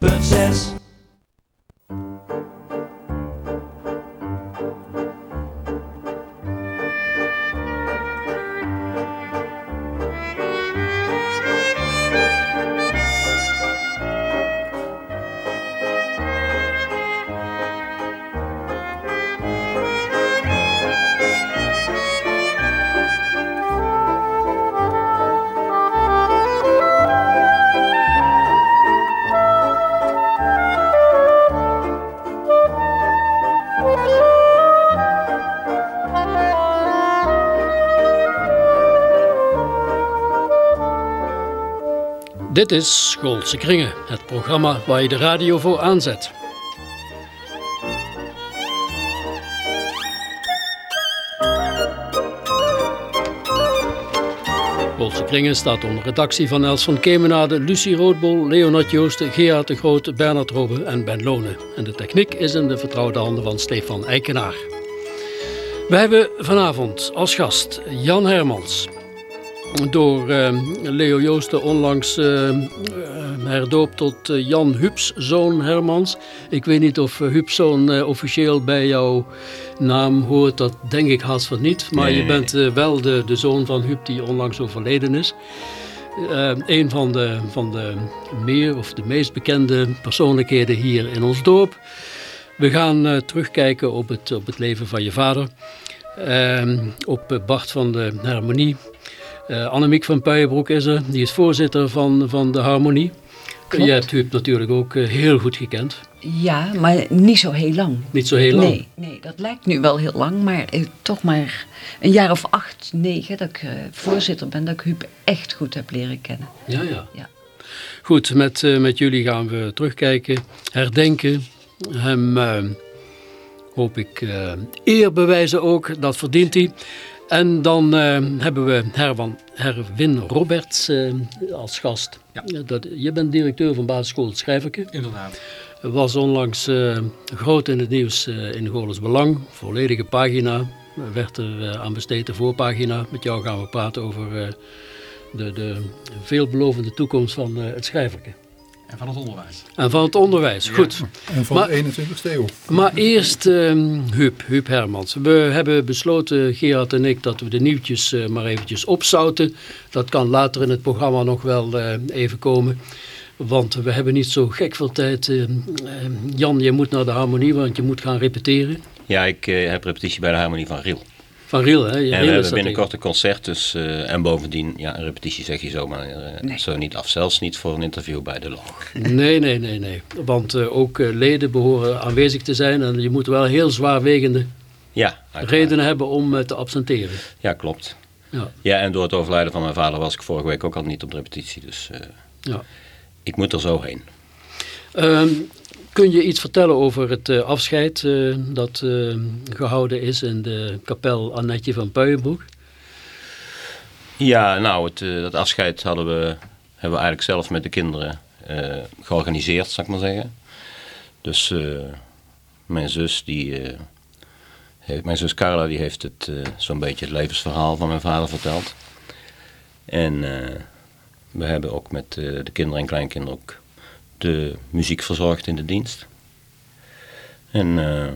5.6 Dit is Schoolse Kringen, het programma waar je de radio voor aanzet. Schoolse Kringen staat onder redactie van Els van Kemenade, Lucie Roodbol, Leonard Joosten, Gerard de Groot, Bernard Robbe en Ben Lonen. En de techniek is in de vertrouwde handen van Stefan Eikenaar. We hebben vanavond als gast Jan Hermans, door uh, Leo Joosten onlangs uh, herdoopt tot uh, Jan Hups zoon Hermans. Ik weet niet of Hups zoon officieel bij jouw naam hoort, dat denk ik haast van niet. Maar nee, je bent wel de, de zoon van Huub die onlangs overleden is. een van de, van de meer of de meest bekende persoonlijkheden hier in ons dorp. We gaan terugkijken op het, op het leven van je vader. Ehm, op Bart van de Harmonie. Uh, Annemiek van Puijenbroek is er, die is voorzitter van, van de Harmonie. Klopt. Je hebt Huub natuurlijk ook uh, heel goed gekend. Ja, maar niet zo heel lang. Niet zo heel lang? Nee, nee dat lijkt nu wel heel lang, maar uh, toch maar een jaar of acht, negen dat ik voorzitter ben, dat ik Huub echt goed heb leren kennen. Ja, ja. ja. Goed, met, met jullie gaan we terugkijken, herdenken, hem hoop ik eer bewijzen ook, dat verdient hij. En dan uh, hebben we Herwan, Herwin Roberts uh, als gast. Ja. Dat, je bent directeur van basisschool Schrijverke. Inderdaad. Was onlangs uh, groot in het nieuws in Goles Belang. Volledige pagina. Werd er aan besteed, de voorpagina. Met jou gaan we praten over de, de veelbelovende toekomst van het Schrijverke. En van het onderwijs. En van het onderwijs, goed. En van maar, de 21ste eeuw. Maar eerst uh, Huub, Huub Hermans. We hebben besloten, Gerard en ik, dat we de nieuwtjes uh, maar eventjes opzouten. Dat kan later in het programma nog wel uh, even komen. Want we hebben niet zo gek veel tijd. Jan, je moet naar de harmonie, want je moet gaan repeteren. Ja, ik heb repetitie bij de harmonie van Riel. Van Riel, hè? Je en we hebben binnenkort een concert, dus, uh, en bovendien, ja, een repetitie zeg je zomaar uh, nee. zo niet af. Zelfs niet voor een interview bij de Log. Nee, nee, nee, nee. Want uh, ook leden behoren aanwezig te zijn en je moet wel heel zwaarwegende ja, redenen hebben om te absenteren. Ja, klopt. Ja. ja, en door het overlijden van mijn vader was ik vorige week ook al niet op de repetitie, dus ja. ik moet er zo heen. Um, Kun je iets vertellen over het uh, afscheid uh, dat uh, gehouden is in de kapel Annetje van Puijenbroek? Ja, nou, het, dat afscheid hadden we, hebben we eigenlijk zelf met de kinderen georganiseerd, zal ik maar zeggen. Dus mijn zus, die, mijn zus Carla, die heeft het zo'n beetje het levensverhaal van mijn vader verteld. En we hebben ook met de kinderen en kleinkinderen ook de muziek verzorgd in de dienst. En uh,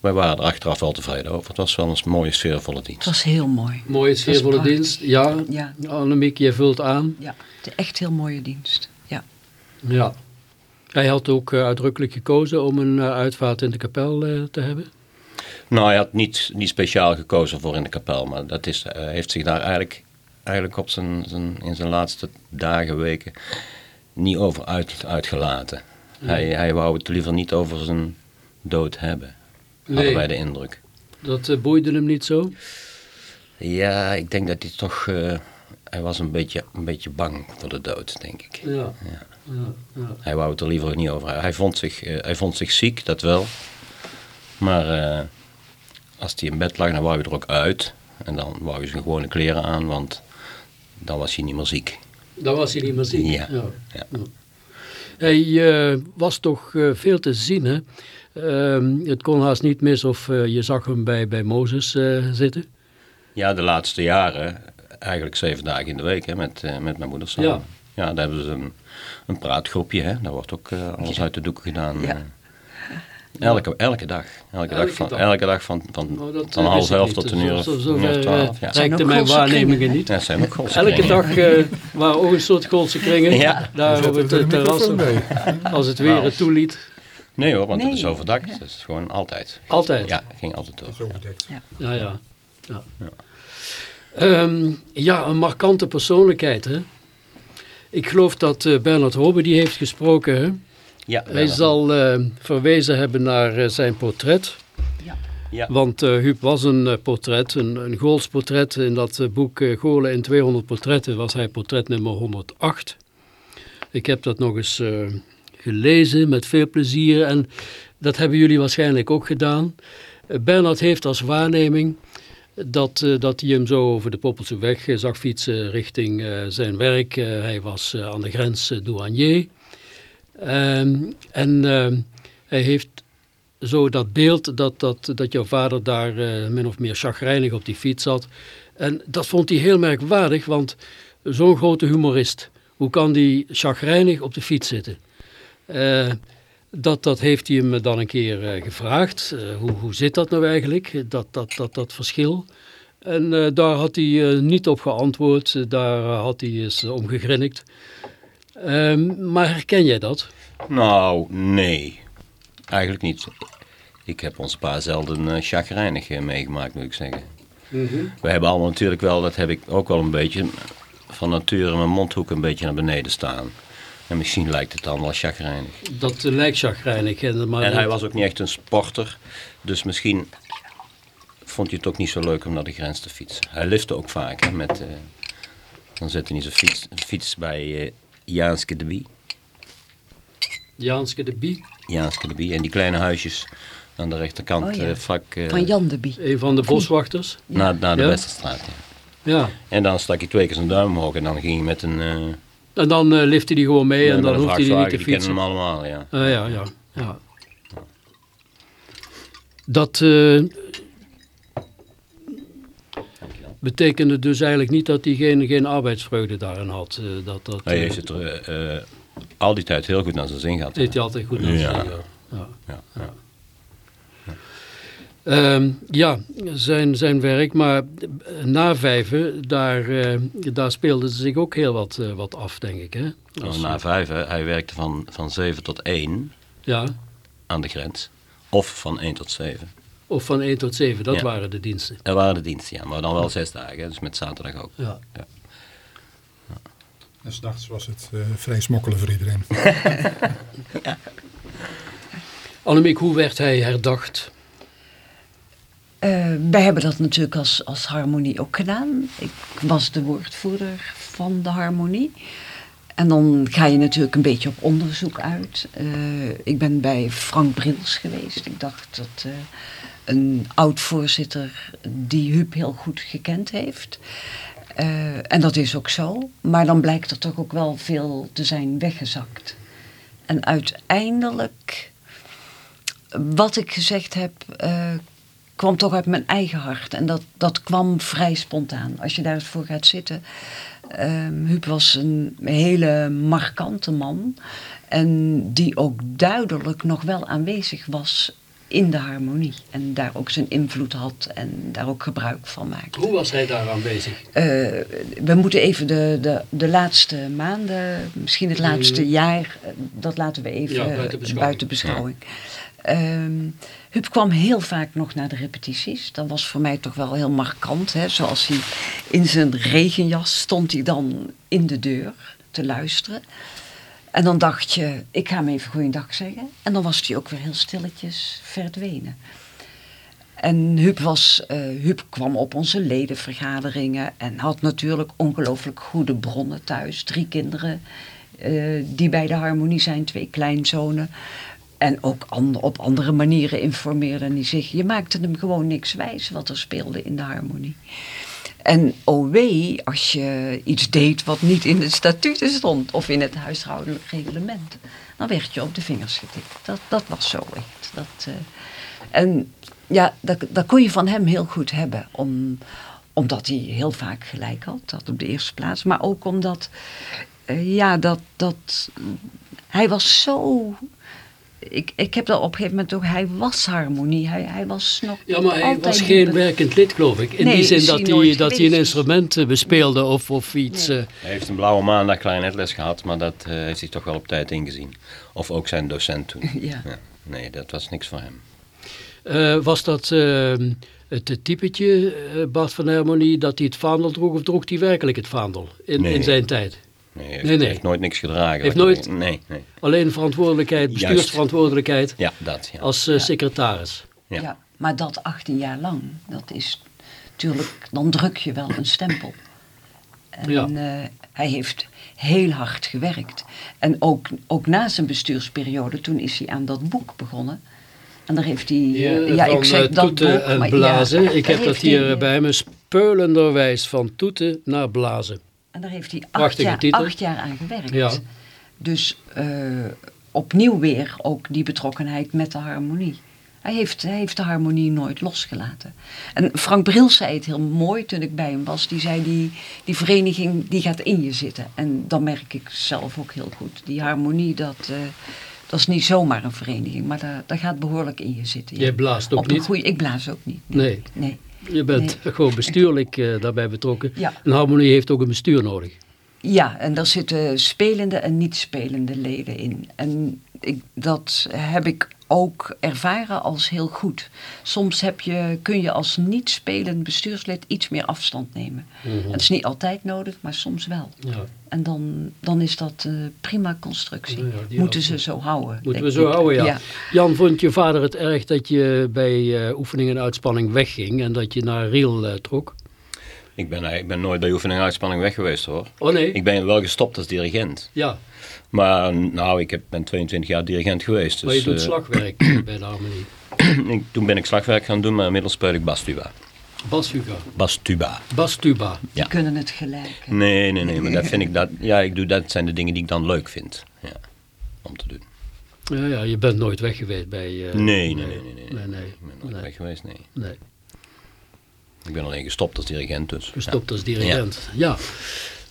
wij waren er achteraf wel tevreden over. Het was wel een mooie sfeervolle dienst. Het was heel mooi. Mooie sfeervolle dienst, ja. ja. Annemiek, je vult aan. Ja, het echt heel mooie dienst, ja. Ja. Hij had ook uh, uitdrukkelijk gekozen om een uh, uitvaart in de kapel te hebben? Nou, hij had niet, niet speciaal gekozen voor in de kapel, maar dat is, heeft zich daar eigenlijk, eigenlijk op zijn, zijn, in zijn laatste dagen, weken niet over uit, uitgelaten. Hij, hij wou het liever niet over zijn dood hebben. Nee. Hadden wij de indruk. Dat uh, boeide hem niet zo? Ja, ik denk dat hij toch... Uh, hij was een beetje, een beetje bang voor de dood, denk ik. Ja. ja. ja, ja. Hij wou het er liever niet over Hij vond zich, uh, hij vond zich ziek, dat wel. Maar als hij in bed lag, dan wou hij er ook uit. En dan wou hij zijn gewone kleren aan, want dan was hij niet meer ziek. Dan was hij niet meer ziek. Ja. ja. ja. Hij uh, was toch uh, veel te zien. Hè? Uh, het kon haast niet mis of uh, je zag hem bij, bij Mozes zitten. Ja, de laatste jaren eigenlijk zeven dagen in de week hè, met, met mijn moeder samen. Ja. Ja, daar hebben ze een, een praatgroepje, hè. Daar wordt ook eh, alles uit de doeken gedaan. Ja. Elke, elke dag. Elke, Elke dag, van, dag. elke dag van, van, Nou, dat, van eh, half elf tot Dus een uur zo- of zo een uur of ver, twaalf. eh, Ja. Zijn mijn waarnemingen niet. Ja, zijn ook Elke dag eh waren ook een soort Goolse kringen. Ja. Daar op het een terras. Als het weer Nou. het toeliet. Nee hoor, want het is Nee. overdakt. Het is gewoon altijd. Altijd. Ja, ging altijd door. Zo bedekt. Ja, ja. Ja, Ehm, ja een markante persoonlijkheid. Hè? Ik geloof dat eh, Bernard Robbe die heeft gesproken. Ja, Hij ja, zal eh, verwezen hebben naar eh, zijn portret. Ja. Want eh Huub was een eh, portret, een, een Gools portret. In dat boek Golen in 200 portretten was hij portret nummer 108. Ik heb dat nog eens eh, gelezen met veel plezier. En dat hebben jullie waarschijnlijk ook gedaan. Bernard heeft als waarneming dat, eh, dat hij hem zo over de Poppelse weg zag fietsen richting eh, zijn werk. Hij was eh, aan de grens douanier. Ehm, en ehm, hij heeft zo dat beeld dat, dat, dat jouw vader daar eh, min of meer chagrijnig op die fiets zat. En dat vond hij heel merkwaardig, want zo'n grote humorist, hoe kan die chagrijnig op de fiets zitten? Eh, dat, dat heeft hij hem dan een keer eh, gevraagd. Hoe, hoe zit dat nou eigenlijk, dat, dat, dat, dat verschil? En daar had hij niet op geantwoord, daar had hij eens om gegrinnikt. Ehm, maar herken jij dat? Nou, nee. Eigenlijk niet. Ik heb ons pa zelden uh, chagrijnig eh, meegemaakt, moet ik zeggen. We hebben allemaal natuurlijk wel, dat heb ik ook wel een beetje, van nature mijn mondhoek een beetje naar beneden staan. En misschien lijkt het dan wel chagrijnig. Dat eh, lijkt chagrijnig. hè, Maar En hij was ook niet echt een sporter, dus misschien vond je het ook niet zo leuk om naar de grens te fietsen. Hij lifte ook vaak, hè, met, dan zette hij zijn fiets, fiets bij Jaanske de Bie. Jaanske de Bie, Jaanske de Bie. En die kleine huisjes aan de rechterkant, Oh ja. eh, eh, Van Jan de Bie. een van de boswachters. naar, naar de Ja. Westerstraat. Ja. Ja. En dan stak hij twee keer zijn duim omhoog en dan ging hij met een, eh En dan eh lifte hij gewoon mee en dan hoeft hij niet te die kennen fietsen. hem allemaal, ja. Ah, ja, ja, ja. Dat eh, betekende dus eigenlijk niet dat hij geen, geen arbeidsvreugde daarin had. eh, dat, dat, Hij eh, heeft het er eh, al die tijd heel goed naar zijn zin gehad. deed hij altijd goed naar Ja. zijn zin, ja. Ja. Ja, ja. Ehm, ja, zijn, zijn werk, maar na Vijven, daar, eh, daar speelde zich ook heel wat, wat af, denk ik. Hè? Als- Na vijf, hè, hij werkte van, van 7 tot 1 ja, aan de grens. Of van 1 tot 7. Of van 1 tot 7, dat Ja. waren de diensten. Er waren de diensten, ja, maar dan wel zes dagen, dus met zaterdag ook. Ja. En s'nachts was het eh, vrij smokkelen voor iedereen. Annemiek, hoe werd hij herdacht? Eh, wij hebben dat natuurlijk als, als harmonie ook gedaan. Ik was de woordvoerder van de harmonie. En dan ga je natuurlijk een beetje op onderzoek uit. Eh, ik ben bij Frank Brils geweest. Ik dacht dat eh, een oud-voorzitter die Huub heel goed gekend heeft. Eh, en dat is ook zo. Maar dan blijkt er toch ook wel veel te zijn weggezakt. En uiteindelijk, wat ik gezegd heb, eh, kwam toch uit mijn eigen hart. En dat, dat kwam vrij spontaan. Als je daar eens voor gaat zitten. Huub was een hele markante man. En die ook duidelijk nog wel aanwezig was in de harmonie. En daar ook zijn invloed had en daar ook gebruik van maakte. Hoe was hij daar aanwezig? Eh, we moeten even de, de, de laatste maanden, misschien het laatste jaar, eh, dat laten we even Ja, buiten beschouwing. buiten beschouwing. Ehm, Huub kwam heel vaak nog naar de repetities. Dat was voor mij toch wel heel markant. Hè? Zoals hij in zijn regenjas stond hij dan in de deur te luisteren. En dan dacht je, ik ga hem even goeiedag zeggen. En dan was hij ook weer heel stilletjes verdwenen. En Huub, was, Huub kwam op onze ledenvergaderingen en had natuurlijk ongelooflijk goede bronnen thuis. Drie kinderen eh, die bij de harmonie zijn, twee kleinzonen. En ook op andere manieren informeerden hij zich. Je maakte hem gewoon niks wijs wat er speelde in de harmonie. En wee, als je iets deed wat niet in de statuten stond of in het huishoudelijk reglement, dan werd je op de vingers getikt. Dat, dat was zo echt. Dat, eh, en ja, dat, dat kon je van hem heel goed hebben, om, omdat hij heel vaak gelijk had, dat op de eerste plaats. Maar ook omdat Eh, ja, dat, dat... Hij was zo... Ik, ik heb dat op een gegeven moment ook... Hij was harmonie. Hij, hij was nog Ja, maar hij altijd was geen be- werkend lid, geloof ik. In Nee, die zin dat hij dat hij een instrument eh, bespeelde of, of iets. Nee. eh, Hij heeft een blauwe maandag klarinetles gehad, maar dat eh, heeft hij toch wel op tijd ingezien. Of ook zijn docent toen. Ja. Nee, dat was niks voor hem. eh, was dat eh, het typetje, eh, Bart van Hermonie, dat hij het vaandel droeg of droeg hij werkelijk het vaandel in, Nee. in zijn tijd? Nee, hij heeft, Nee, nee. hij heeft nooit niks gedragen. Heeft nooit- Nee, nee. Alleen verantwoordelijkheid, Juist. bestuursverantwoordelijkheid Ja, dat. Ja. als eh, secretaris. Ja. Ja. maar dat 18 jaar lang, dat is natuurlijk, dan druk je wel een stempel. En Ja. eh, hij heeft heel hard gewerkt. En ook, ook na zijn bestuursperiode, toen is hij aan dat boek begonnen. En daar heeft hij, eh, ja, van, ik zeg eh, dat toeten boek, en blazen. ja, ik heb dat hier eh, bij me speulenderwijs van toeten naar blazen. En daar heeft hij acht jaar, acht jaar aan gewerkt. Ja. Dus eh, opnieuw weer ook die betrokkenheid met de harmonie. Hij heeft, hij heeft de harmonie nooit losgelaten. En Frank Bril zei het heel mooi toen ik bij hem was. Die zei, die, die vereniging die gaat in je zitten. En dat merk ik zelf ook heel goed. Die harmonie, dat, eh, dat is niet zomaar een vereniging. Maar dat, dat gaat behoorlijk in je zitten. ja. Jij blaast ook Op niet? goeie- ik blaas ook niet. Nee. nee. Je bent gewoon bestuurlijk eh, daarbij betrokken. Ja. En harmonie heeft ook een bestuur nodig. Ja, en daar zitten spelende en niet spelende leden in. En ik, dat heb ik ook ervaren als heel goed. Soms heb je, kun je als niet spelend bestuurslid iets meer afstand nemen. Het is niet altijd nodig, maar soms wel. Ja. En dan, dan is dat een prima constructie. Ja, ja, die Moeten ze zo houden. Moeten we zo ik. houden, ja. Jan, vond je vader het erg dat je bij eh, oefening en uitspanning wegging en dat je naar Riel eh, trok? Ik, ben, ik ben nooit bij oefening en uitspanning weg geweest hoor. Oh nee? Ik ben wel gestopt als dirigent. Ja, Maar nou, ik heb, ben 22 jaar dirigent geweest. maar je Dus, doet eh, slagwerk bij de harmonie. ik- toen ben ik slagwerk gaan doen, maar inmiddels speel ik bastuba. Basfuga, Bastuba. bastuba. Ja. Die kunnen het gelijk. hè. Nee, nee, nee, maar dat vind ik dat. Ja, ik doe dat zijn de dingen die ik dan leuk vind. Ja, om te doen. Ja, ja, je bent nooit weg geweest bij... eh, Nee, nee, nee, nee, nee. Nee, nee. Ik ben nooit nee, weg geweest, nee. nee. Ik ben alleen gestopt als dirigent dus. Gestopt als dirigent. Ja.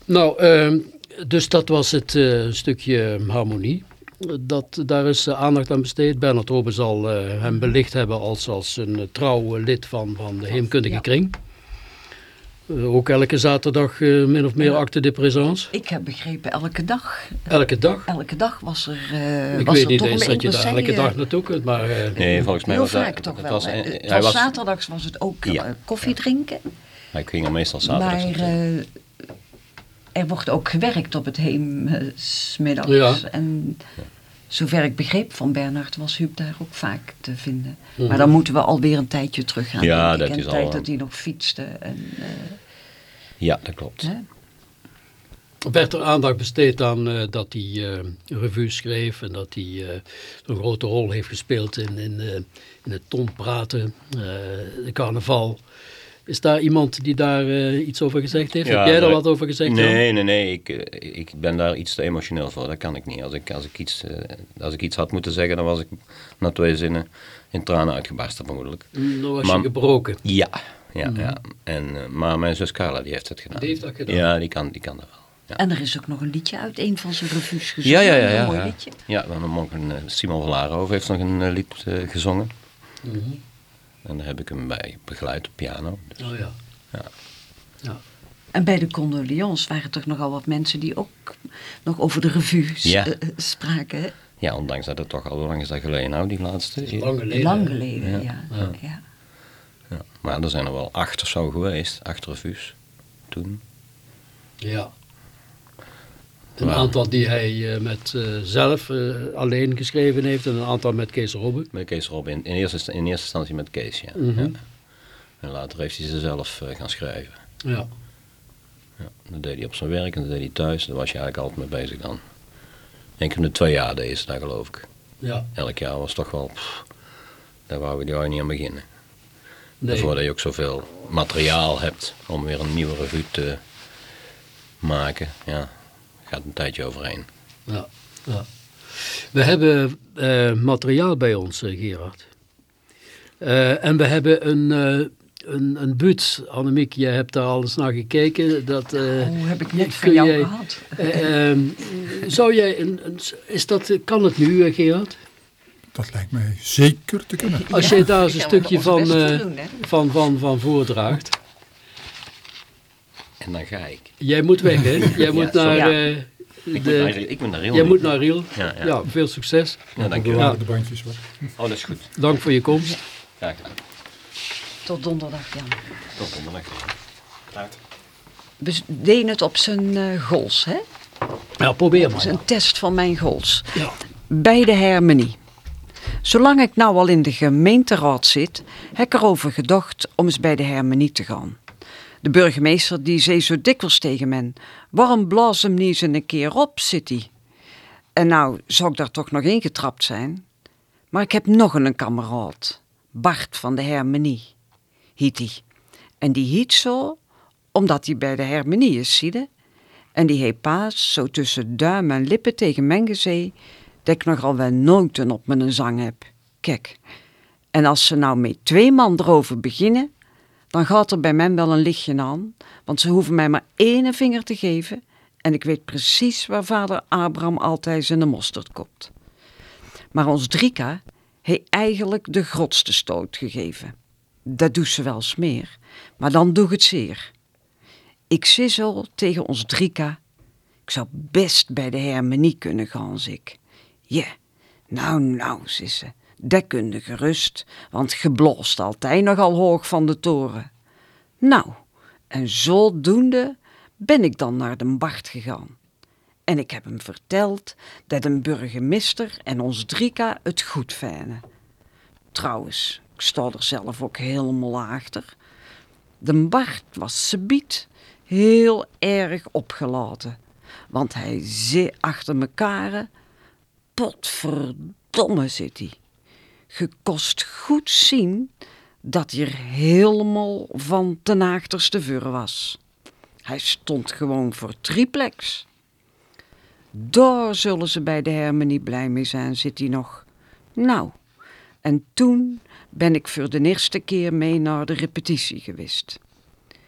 Nou, ehm, dus dat was het eh, stukje harmonie. Dat, daar is eh, aandacht aan besteed. Bernard Robe zal eh, hem belicht hebben als, als een trouw lid van, van de heemkundige Ja. kring. Eh, ook elke zaterdag eh, min of meer Ja. acte de présence. Ik heb begrepen, elke dag, Elke dag. elke dag was er, eh Ik was weet er niet toch eens een dat je daar elke eh, dag naartoe kunt, maar... eh, Nee, volgens mij Heel was dat- vaak toch het wel. eh, Het hij was zaterdags was het ook Ja. eh, koffie drinken. Hij ging er meestal zaterdag. Maar eh, er wordt ook gewerkt op het heem eh, 's middags. Ja. En zover ik begreep van Bernhard was Huub daar ook vaak te vinden. Mhm. Maar dan moeten we alweer een tijdje terug gaan. Ja, denk dat ik. En is de al, tijd dat hij nog fietste. En, eh, ja, dat klopt. hè. werd er aandacht besteed aan eh, dat hij eh, een revue schreef en dat hij eh, een grote rol heeft gespeeld in, in, eh, in het tonpraten, eh de carnaval. Is daar iemand die daar eh, iets over gezegd heeft? Ja, Heb jij daar wat over gezegd? Nee, nee, nee. Ik, eh, ik ben daar iets te emotioneel voor. Dat kan ik niet. Als ik, als ik, iets, eh, als ik iets had moeten zeggen, dan was ik na twee zinnen in tranen uitgebarsten vermoedelijk. Mm, Dan was Maar- je gebroken. Ja, ja, ja. En, eh, maar mijn zus Carla, die heeft het gedaan. Die heeft dat gedaan? Ja, die kan, die kan dat wel. Ja. En er is ook nog een liedje uit een van zijn revues gezongen. Ja, ja, ja. Een ja, mooi ja. liedje. Ja, een, Simon van Larenhoven heeft nog een lied gezongen. Mhm. En daar heb ik hem bij begeleid op piano. Dus, Oh ja. ja. ja. En bij de condoleance waren toch nogal wat mensen die ook nog over de revues Ja. eh, spraken. hè? ja, ondanks dat het toch al lang is dat geleden nou, die laatste. Lang geleden. Lang geleden, ja. Ja. ja. Ja. Ja. Maar er zijn er wel acht of zo geweest, acht revues toen. Ja. Een aantal die hij eh, met eh, zelf eh, alleen geschreven heeft en een aantal met Kees Robbe. Met Kees Robin. In eerste, in eerste instantie met Kees, ja. Mhm. ja. En later heeft hij ze zelf gaan schrijven. Ja. Ja. Dat deed hij op zijn werk en dat deed hij thuis. Daar was je eigenlijk altijd mee bezig dan. Keer in de twee jaar deed ze dat geloof ik. Ja. Elk jaar was toch wel... pff, daar wou je niet aan beginnen. Nee. Voordat je ook zoveel materiaal hebt om weer een nieuwe revue te maken. Ja, gaat een tijdje overheen. Ja, ja. We hebben eh, materiaal bij ons, eh, Gerard. Eh, en we hebben een, eh, een, een buurt. Annemiek, jij hebt daar alles naar gekeken. Dat, eh, Hoe heb ik net van jou jij- gehad? eh, ehm, zou jij, een, een- is dat, kan het nu, Gerard? Dat lijkt mij zeker te kunnen. Als jij daar eens een stukje van, eh, doen, van, van, van voordraagt. En dan ga ik. Jij moet weg, hè? Jij moet naar... Ja. eh, Ik, moet de, naar, ik moet naar Riel jij moet naar Riel. Ja, Ja, ja. veel succes. Ja, dank je We wel. de bandjes hoor. Oh, dat is goed. Dank voor je komst. Graag gedaan. Tot donderdag, Jan. Tot donderdag. We deden het op zijn eh, goals, hè? Ja, probeer Dat maar. is een test van mijn goals. Ja. Bij de hermenie. Zolang ik nou al in de gemeenteraad zit, heb ik erover gedacht om eens bij de hermenie te gaan. De burgemeester die zei zo dikwijls tegen men, waarom blaas hem niet eens een keer op, hij. En nou zou ik daar toch nog ingetrapt zijn. Maar ik heb nog een kameraad, Bart van de hermenie, hiet hij. En die hiet zo, omdat hij bij de hermenie is, zie je. En die heeft paas zo tussen duim en lippen tegen men gezegd dat ik nogal wel noten op mijn zang heb. Kijk, en als ze nou met twee man erover beginnen, dan gaat er bij men wel een lichtje aan, want ze hoeven mij maar één vinger te geven en ik weet precies waar vader Abraham altijd zijn mosterd koopt. Maar ons Drika heeft eigenlijk de grootste stoot gegeven. Dat doet ze wel eens meer, maar dan doe ik het zeer. Ik zo tegen ons Drika, ik zou best bij de hermenie kunnen gaan, zeg ik. Ja, nou, nou, zei ze, dat kun je gerust, want gebloost altijd nogal hoog van de toren. Nou, en zodoende ben ik dan naar de Bart gegaan. En ik heb hem verteld dat een burgemeester en ons Drika het goed vinden. Trouwens, ik sta er zelf ook helemaal achter. De Bart was subiet heel erg opgelaten. Want hij zei achter mekaar, potverdomme zit hij. Je kost goed zien dat hij er helemaal van ten achterste vuur was. Hij stond gewoon voor triplex. Daar zullen ze bij de hermenie blij mee zijn, zit hij nog. Nou, en toen ben ik voor de eerste keer mee naar de repetitie geweest.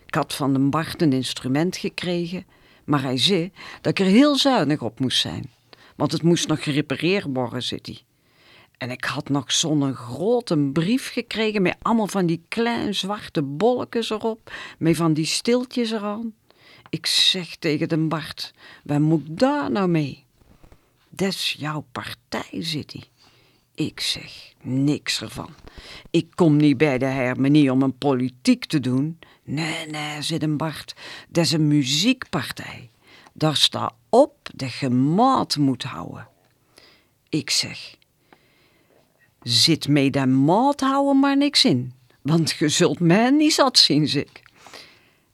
Ik had van de Bart een instrument gekregen, maar hij zei dat ik er heel zuinig op moest zijn. Want het moest nog gerepareerd worden, zit hij. En ik had nog zo'n grote brief gekregen met allemaal van die kleine zwarte bolletjes erop, met van die stiltjes eraan. Ik zeg tegen de Bart, waar moet daar nou mee? Is jouw partij, zit hij. Ik zeg niks ervan. Ik kom niet bij de hermenie om een politiek te doen. Nee, nee, zit een Bart. Dat is een muziekpartij. Daar staat op dat je maat moet houden. Ik zeg, zit mee dat maat houden maar niks in. Want je zult mij niet zat zien, ik.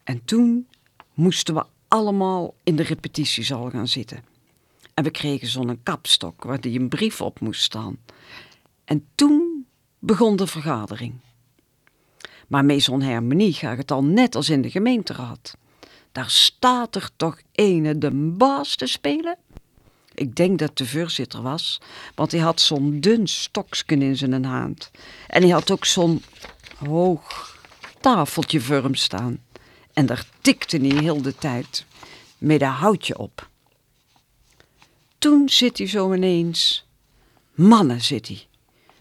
En toen moesten we allemaal in de repetitiezaal gaan zitten. En we kregen zo'n kapstok waar die een brief op moest staan. En toen begon de vergadering. Maar met zo'n hermenie gaat het al net als in de gemeenteraad. Daar staat er toch ene de baas te spelen? Ik denk dat de voorzitter was, want hij had zo'n dun stoksken in zijn hand. En hij had ook zo'n hoog tafeltje voor hem staan. En daar tikte hij heel de tijd met een houtje op. Toen zit hij zo ineens. Mannen zit hij.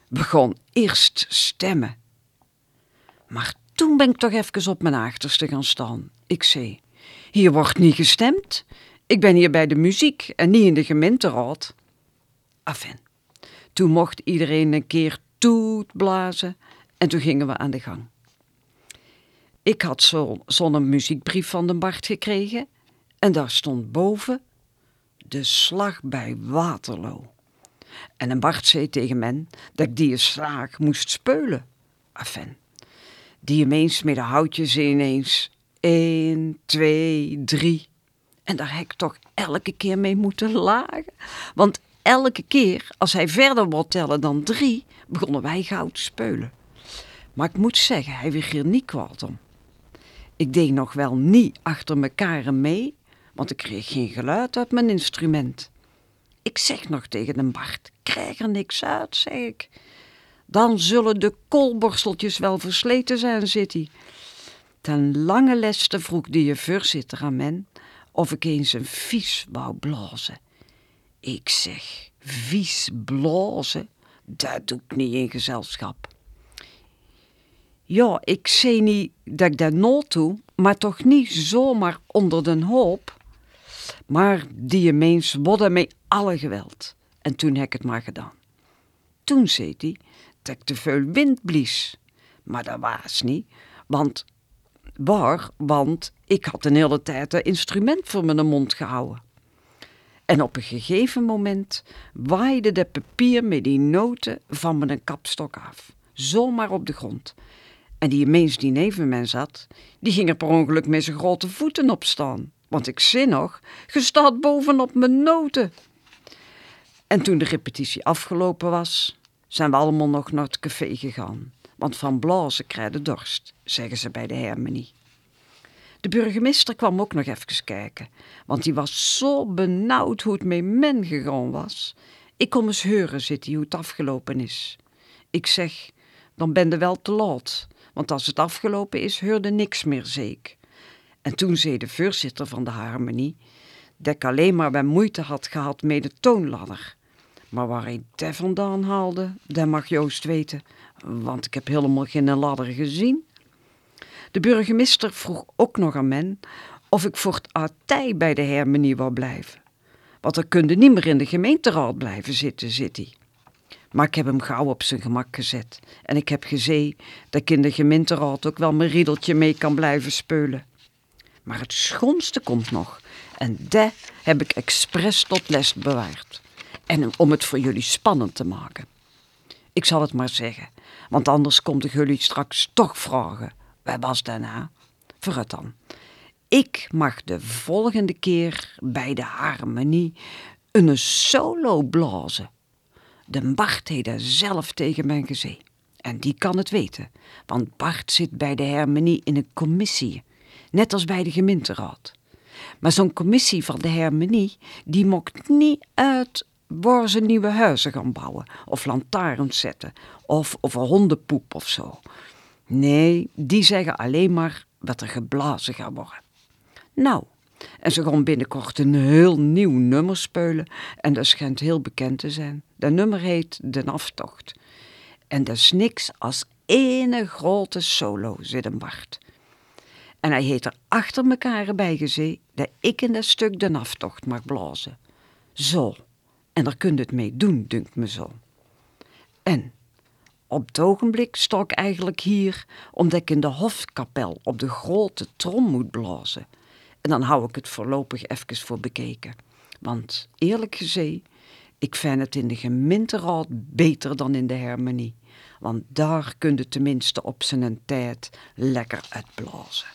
Begon eerst stemmen. Maar toen ben ik toch even op mijn achterste gaan staan. Ik zei, hier wordt niet gestemd. Ik ben hier bij de muziek en niet in de gemeenteraad. Enfin, toen mocht iedereen een keer toet blazen en toen gingen we aan de gang. Ik had zo- zo'n muziekbrief van de Bart gekregen en daar stond boven de slag bij Waterloo. En een Bart zei tegen men dat ik die slag moest speulen. Enfin, die ineens met de houtjes ineens. één, twee, drie. En daar heb ik toch elke keer mee moeten lagen. Want elke keer als hij verder wou tellen dan drie, begonnen wij gauw te speulen. Maar ik moet zeggen, hij werd hier niet kwaad om. Ik deed nog wel niet achter mekaar mee, want ik kreeg geen geluid uit mijn instrument. Ik zeg nog tegen de Bart, krijg er niks uit, zeg ik. Dan zullen de koolborsteltjes wel versleten zijn, zit hij. Ten lange leste vroeg de voorzitter aan men of ik eens een vies wou blazen. Ik zeg, vies blazen, dat doe ik niet in gezelschap. Ja, ik zei niet dat ik dat nooit doe, maar toch niet zomaar onder den hoop. Maar die mens worden mij alle geweld. En toen heb ik het maar gedaan. Toen zei hij dat ik te veel wind blies. Maar dat was niet, want waar, want ik had een hele tijd een instrument voor mijn mond gehouden. En op een gegeven moment waaide de papier met die noten van mijn kapstok af. Zomaar op de grond. En die mens die neven mij zat, die ging er per ongeluk met zijn grote voeten op staan. Want ik zie nog, je staat bovenop mijn noten. En toen de repetitie afgelopen was, zijn we allemaal nog naar het café gegaan. Want van blazen krijgen dorst, zeggen ze bij de Hermenie. De burgemeester kwam ook nog even kijken, want die was zo benauwd hoe het met men gegaan was. Ik kom eens horen, zit hoe het afgelopen is. Ik zeg, dan ben je wel te laat, want als het afgelopen is, hoorde niks meer zeker. En toen zei de voorzitter van de harmonie dat ik alleen maar bij moeite had gehad met de toonladder. Maar waar hij dat vandaan haalde, dat mag Joost weten, want ik heb helemaal geen ladder gezien. De burgemeester vroeg ook nog aan men of ik voor het atij bij de hermenie wou blijven. Want er kunde niet meer in de gemeenteraad blijven zitten, zit hij. Maar ik heb hem gauw op zijn gemak gezet. En ik heb gezien dat ik in de gemeenteraad ook wel mijn riedeltje mee kan blijven speulen. Maar het schoonste komt nog. En dat heb ik expres tot les bewaard. En om het voor jullie spannend te maken. Ik zal het maar zeggen, want anders komt jullie straks toch vragen. Waar was daarna? Vooruit dan. Ik mag de volgende keer bij de harmonie een solo blazen. De Bart heeft er zelf tegen mij gezegd. En die kan het weten, want Bart zit bij de harmonie in een commissie, net als bij de gemeenteraad. Maar zo'n commissie van de harmonie, die mocht niet uit waar ze nieuwe huizen gaan bouwen, of lantaarns zetten, of over hondenpoep of zo. Nee, die zeggen alleen maar wat er geblazen gaat worden. Nou, en ze gaan binnenkort een heel nieuw nummer spelen en dat schijnt heel bekend te zijn. Dat nummer heet De Aftocht. En dat is niks als ene grote solo, zit een Bart. En hij heeft er achter elkaar bij gezien dat ik in dat stuk de aftocht mag blazen. Zo. En daar kunt het mee doen, dunkt me zo. En op het ogenblik sta ik eigenlijk hier omdat ik in de hofkapel op de grote trom moet blazen. En dan hou ik het voorlopig even voor bekeken. Want eerlijk gezegd, ik vind het in de gemeenteraad beter dan in de hermenie. Want daar kun je tenminste op zijn tijd lekker uitblazen.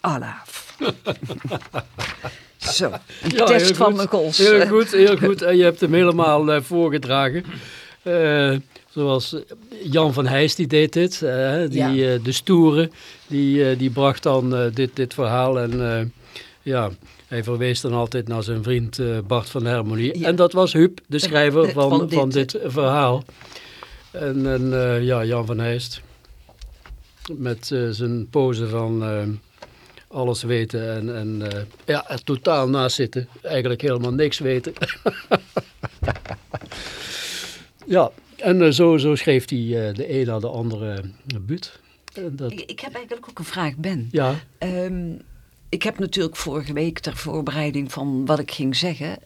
Alaaf. Zo, een Ja, test van mijn goals. Heel goed, heel goed. En je hebt hem helemaal eh, voorgedragen. Eh, zoals Jan van Heijs, die deed dit. eh, die, Ja. eh, de stoere, die, eh, die bracht dan eh, dit, dit verhaal. En eh, ja, hij verwees dan altijd naar zijn vriend eh, Bart van Hermonie. Ja. En dat was Huub, de schrijver van, van van, dit. verhaal. En, en eh, ja, Jan van Heijst. Met eh, zijn pose van eh, alles weten en, en eh, ja, er totaal naast zitten. Eigenlijk helemaal niks weten. ja, en eh, zo, zo schreef hij eh, de een naar de andere eh, buut. En dat, Ik, ik heb eigenlijk ook een vraag, Ben. ja, Ehm, ik heb natuurlijk vorige week ter voorbereiding van wat ik ging zeggen,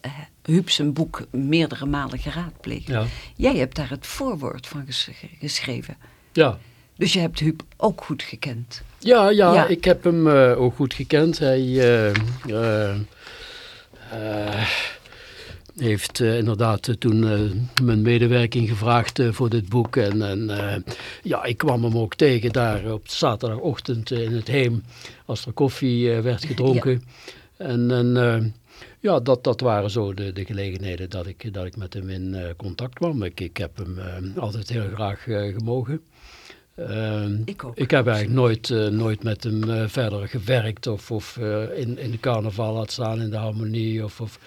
Huub zijn boek meerdere malen geraadpleegd. ja, Jij hebt daar het voorwoord van ges- geschreven. ja. Dus je hebt Huub ook goed gekend. Ja, ja, Ja. ik heb hem ook goed gekend. Hij heeft eh, inderdaad eh, toen eh, mijn medewerking gevraagd voor dit boek. En, en ja, ik kwam hem ook tegen daar op zaterdagochtend in het Heem als er koffie werd gedronken. En, en ja, dat, dat waren zo de, de gelegenheden dat ik, dat ik met hem in contact kwam. Ik, ik heb hem altijd heel graag gemogen. Ehm, Ik ook. Ik heb eigenlijk nooit, eh, nooit met hem eh, verder gewerkt of, of eh, in, in de carnaval had staan, in de harmonie. Of, of,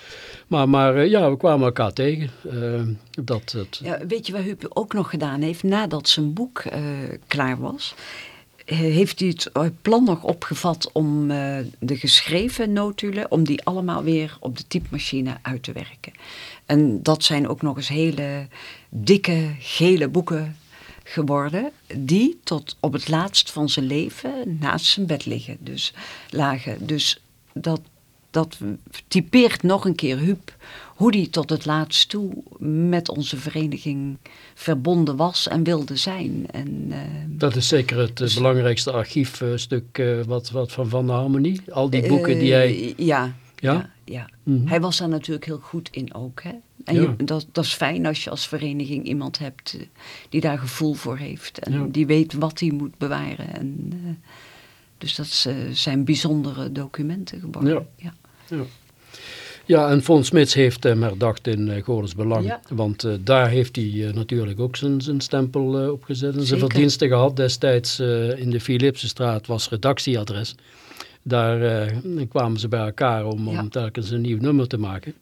maar maar ja, we kwamen elkaar tegen. Ehm, dat, het, Ja, weet je wat Huub ook nog gedaan heeft? Nadat zijn boek klaar was, heeft hij het plan nog opgevat om de geschreven notulen, om die allemaal weer op de typemachine uit te werken. En dat zijn ook nog eens hele dikke gele boeken geworden, die tot op het laatst van zijn leven naast zijn bed liggen. Dus lagen. Dus dat, dat typeert nog een keer Huub hoe die tot het laatst toe met onze vereniging verbonden was en wilde zijn. En, eh, dat is zeker het eh, belangrijkste archiefstuk eh, wat, wat van Van de Harmonie. Al die boeken die hij... Ja, Ja? ja, ja. Mhm. Hij was daar natuurlijk heel goed in ook. Hè? En Ja. je- dat, dat is fijn als je als vereniging iemand hebt eh, die daar gevoel voor heeft. En Ja. die weet wat hij moet bewaren. En, eh, dus dat is, eh, zijn bijzondere documenten geworden. Ja. Ja. Ja, en Fons Smits heeft hem herdacht in uh, Godes Belang. Want daar heeft hij natuurlijk ook zijn, zijn stempel op gezet. En zijn verdiensten gehad. Destijds in de Philipsenstraat was redactieadres. Daar kwamen ze bij elkaar om, Ja. om telkens een nieuw nummer te maken.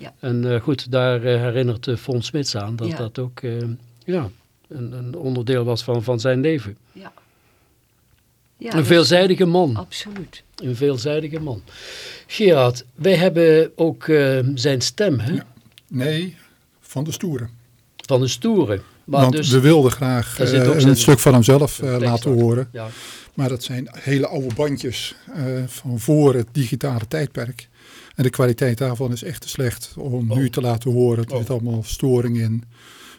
Ja. En eh, goed, daar eh, herinnert uh, Fons Smits aan dat Ja. dat ook eh, ja, een, een onderdeel was van, van zijn leven. Ja. Ja, een dat- veelzijdige man. Absoluut. Een veelzijdige man. Gerard, wij hebben ook eh, zijn stem, hè? Ja. Nee, van de stoere. Van de stoere. Maar Want dus, we wilden graag eh, ook een zijn- stuk van hemzelf eh, laten horen. ja, Maar dat zijn hele oude bandjes eh, van voor het digitale tijdperk. En de kwaliteit daarvan is echt te slecht om Oh. nu te laten horen. Er Oh. zit allemaal storing in.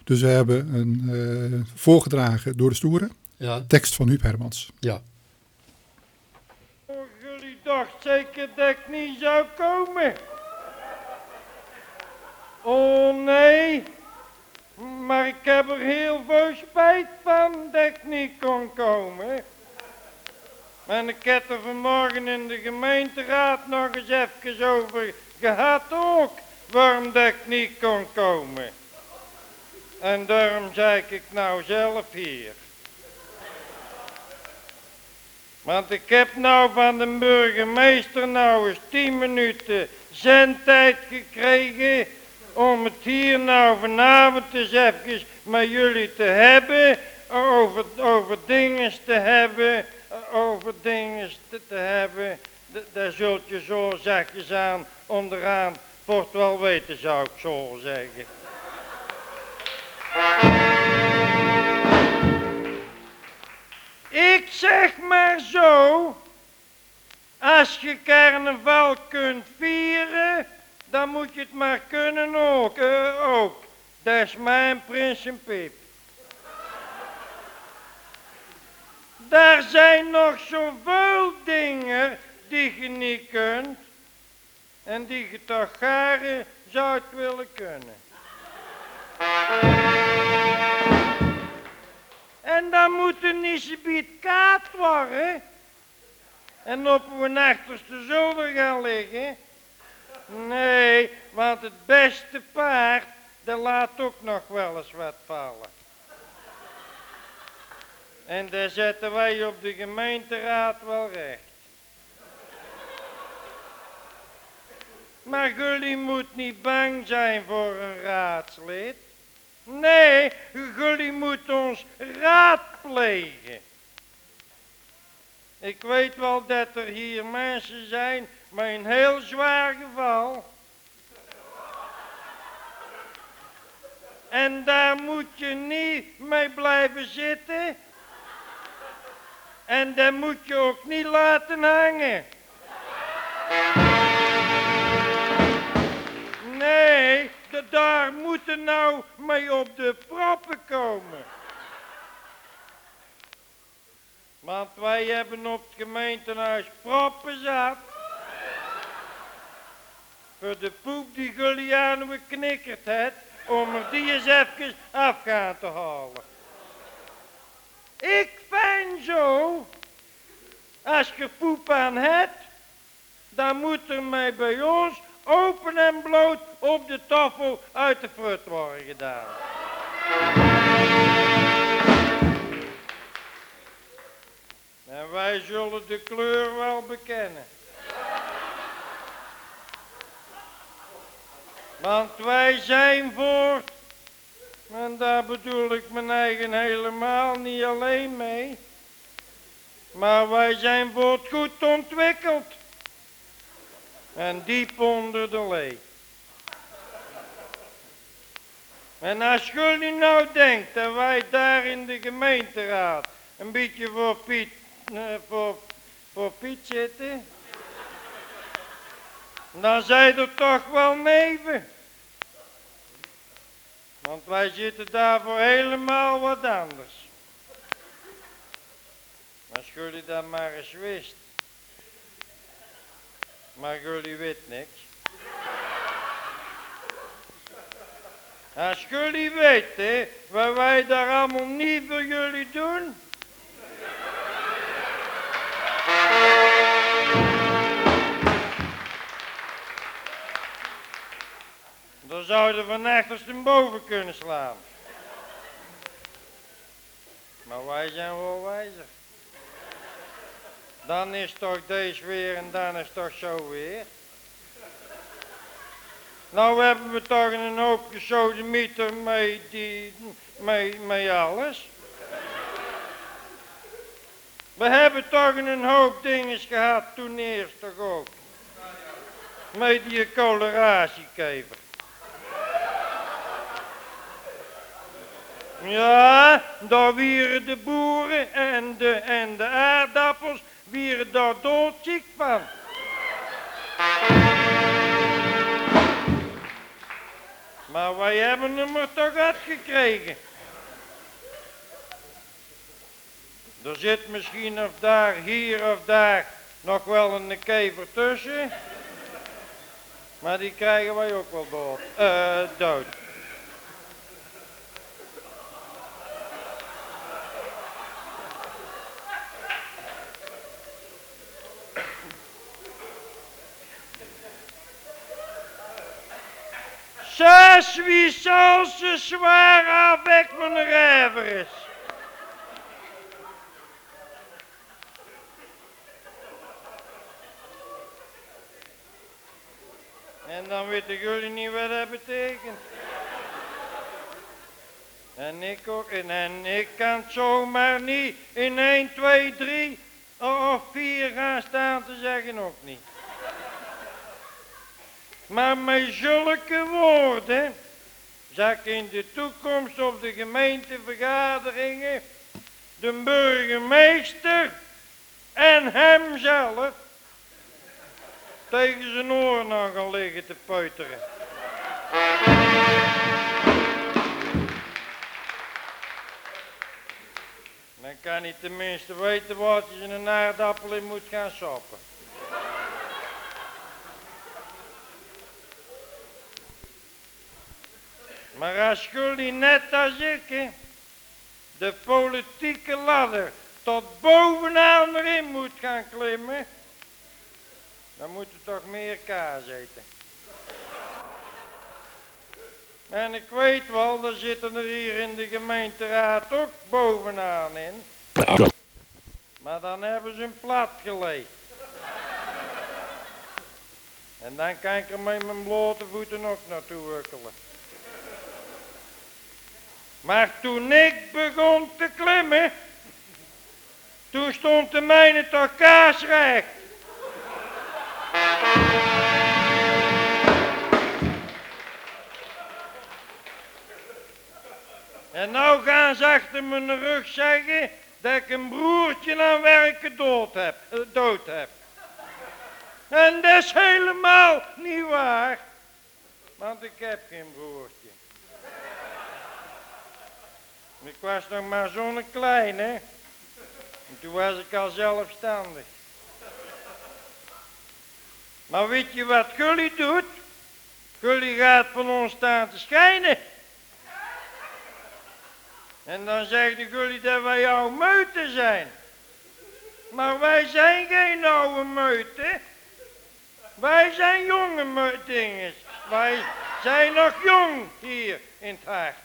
Dus we hebben een eh, voorgedragen door de stoere ja, tekst van Huub Hermans. ja. Oh, jullie dacht zeker dat ik niet zou komen. Oh nee, maar ik heb er heel veel spijt van dat ik niet kon komen. En ik heb er vanmorgen in de gemeenteraad nog eens even over gehad ook, waarom dat ik niet kon komen. En daarom zei ik nou zelf hier. Want ik heb nou van de burgemeester nou eens 10 minuten zendtijd gekregen om het hier nou vanavond eens even met jullie te hebben, over, over dingen te hebben, over dingen te, hebben. Daar zult je zo zachtjes aan onderaan voort wel weten, zou ik zo zeggen. Ik zeg maar zo, als je carnaval kunt vieren, dan moet je het maar kunnen ook. eh, ook. Dat is mijn principe. Daar zijn nog zoveel dingen die je niet kunt. En die je toch garen zou willen kunnen. En dan moet er niet zoiets kaart worden. En op een achterste zolder gaan liggen. Nee, want het beste paard, dat laat ook nog wel eens wat vallen. En daar zetten wij op de gemeenteraad wel recht. Maar jullie moet niet bang zijn voor een raadslid. Nee, jullie moet ons raadplegen. Ik weet wel dat er hier mensen zijn met een heel zwaar geval. En daar moet je niet mee blijven zitten. En dat moet je ook niet laten hangen. Nee, de, daar moeten nou mee op de proppen komen. Want wij hebben op het gemeentehuis proppen zat. Voor de poep die jullie aan me knikkerd hebt, om er die eens even af gaan te halen. Ik vind zo, als je poep aan hebt, dan moet er mij bij ons open en bloot op de tafel uit de frut worden gedaan. wij zullen de kleur wel bekennen. Want wij zijn voor, en daar bedoel ik mijn eigen helemaal niet alleen mee, maar wij zijn het goed ontwikkeld en diep onder de lee. En als jullie nou denkt dat wij daar in de gemeenteraad een beetje voor Piet, eh, voor, voor Piet zitten, dan zijn er toch wel neven. Want wij zitten daar voor helemaal wat anders. Als jullie dat maar eens wist. Maar jullie weten niks. Als jullie weten wat wij daar allemaal niet voor jullie doen. Dan zouden we van boven kunnen slaan. Maar wij zijn wel wijzer. Dan is toch deze weer en dan is toch zo weer. Nou hebben we toch een hoop gesodemieter met, die, met, met alles. We hebben toch een hoop dingen gehad toen eerst toch ook. Met die coloratiekever. Ja, daar wieren de boeren en de, en de aardappels wieren daar doodziek van. Maar wij hebben hem er toch uitgekregen. Er zit misschien of daar, hier of daar, nog wel een kever tussen. Maar die krijgen wij ook wel dood. Uh, dood. Zes wie zal ze zwaar avec mijn rijver is. En dan weten jullie niet wat dat betekent. En ik ook. En, en ik kan zomaar niet in 1, 2, 3 of 4 gaan staan te zeggen ook niet. Maar met zulke woorden zal ik in de toekomst op de gemeentevergaderingen de burgemeester en hemzelf tegen zijn oren aan gaan liggen te peuteren. Dan kan hij tenminste weten wat hij in een aardappel in moet gaan sappen. Maar als jullie net als ik de politieke ladder tot bovenaan erin moet gaan klimmen, dan moet er toch meer kaas eten. En ik weet wel, er zitten er hier in de gemeenteraad ook bovenaan in. Maar dan hebben ze hem plat gelegd. En dan kan ik er met mijn blote voeten ook naartoe wikkelen. Maar toen ik begon te klimmen, toen stond de mijne toch kaasrecht. En nou gaan ze achter mijn rug zeggen dat ik een broertje aan werken dood heb. Eh, dood heb. En dat is helemaal niet waar. Want ik heb geen broertje. Ik was nog maar zo'n kleine. En toen was ik al zelfstandig. Maar weet je wat Gully doet? Gully gaat van ons staan te schijnen. En dan zegt de Gully dat wij jouw meuten zijn. Maar wij zijn geen oude meuten. Wij zijn jonge meutingen. Wij zijn nog jong hier in het hart.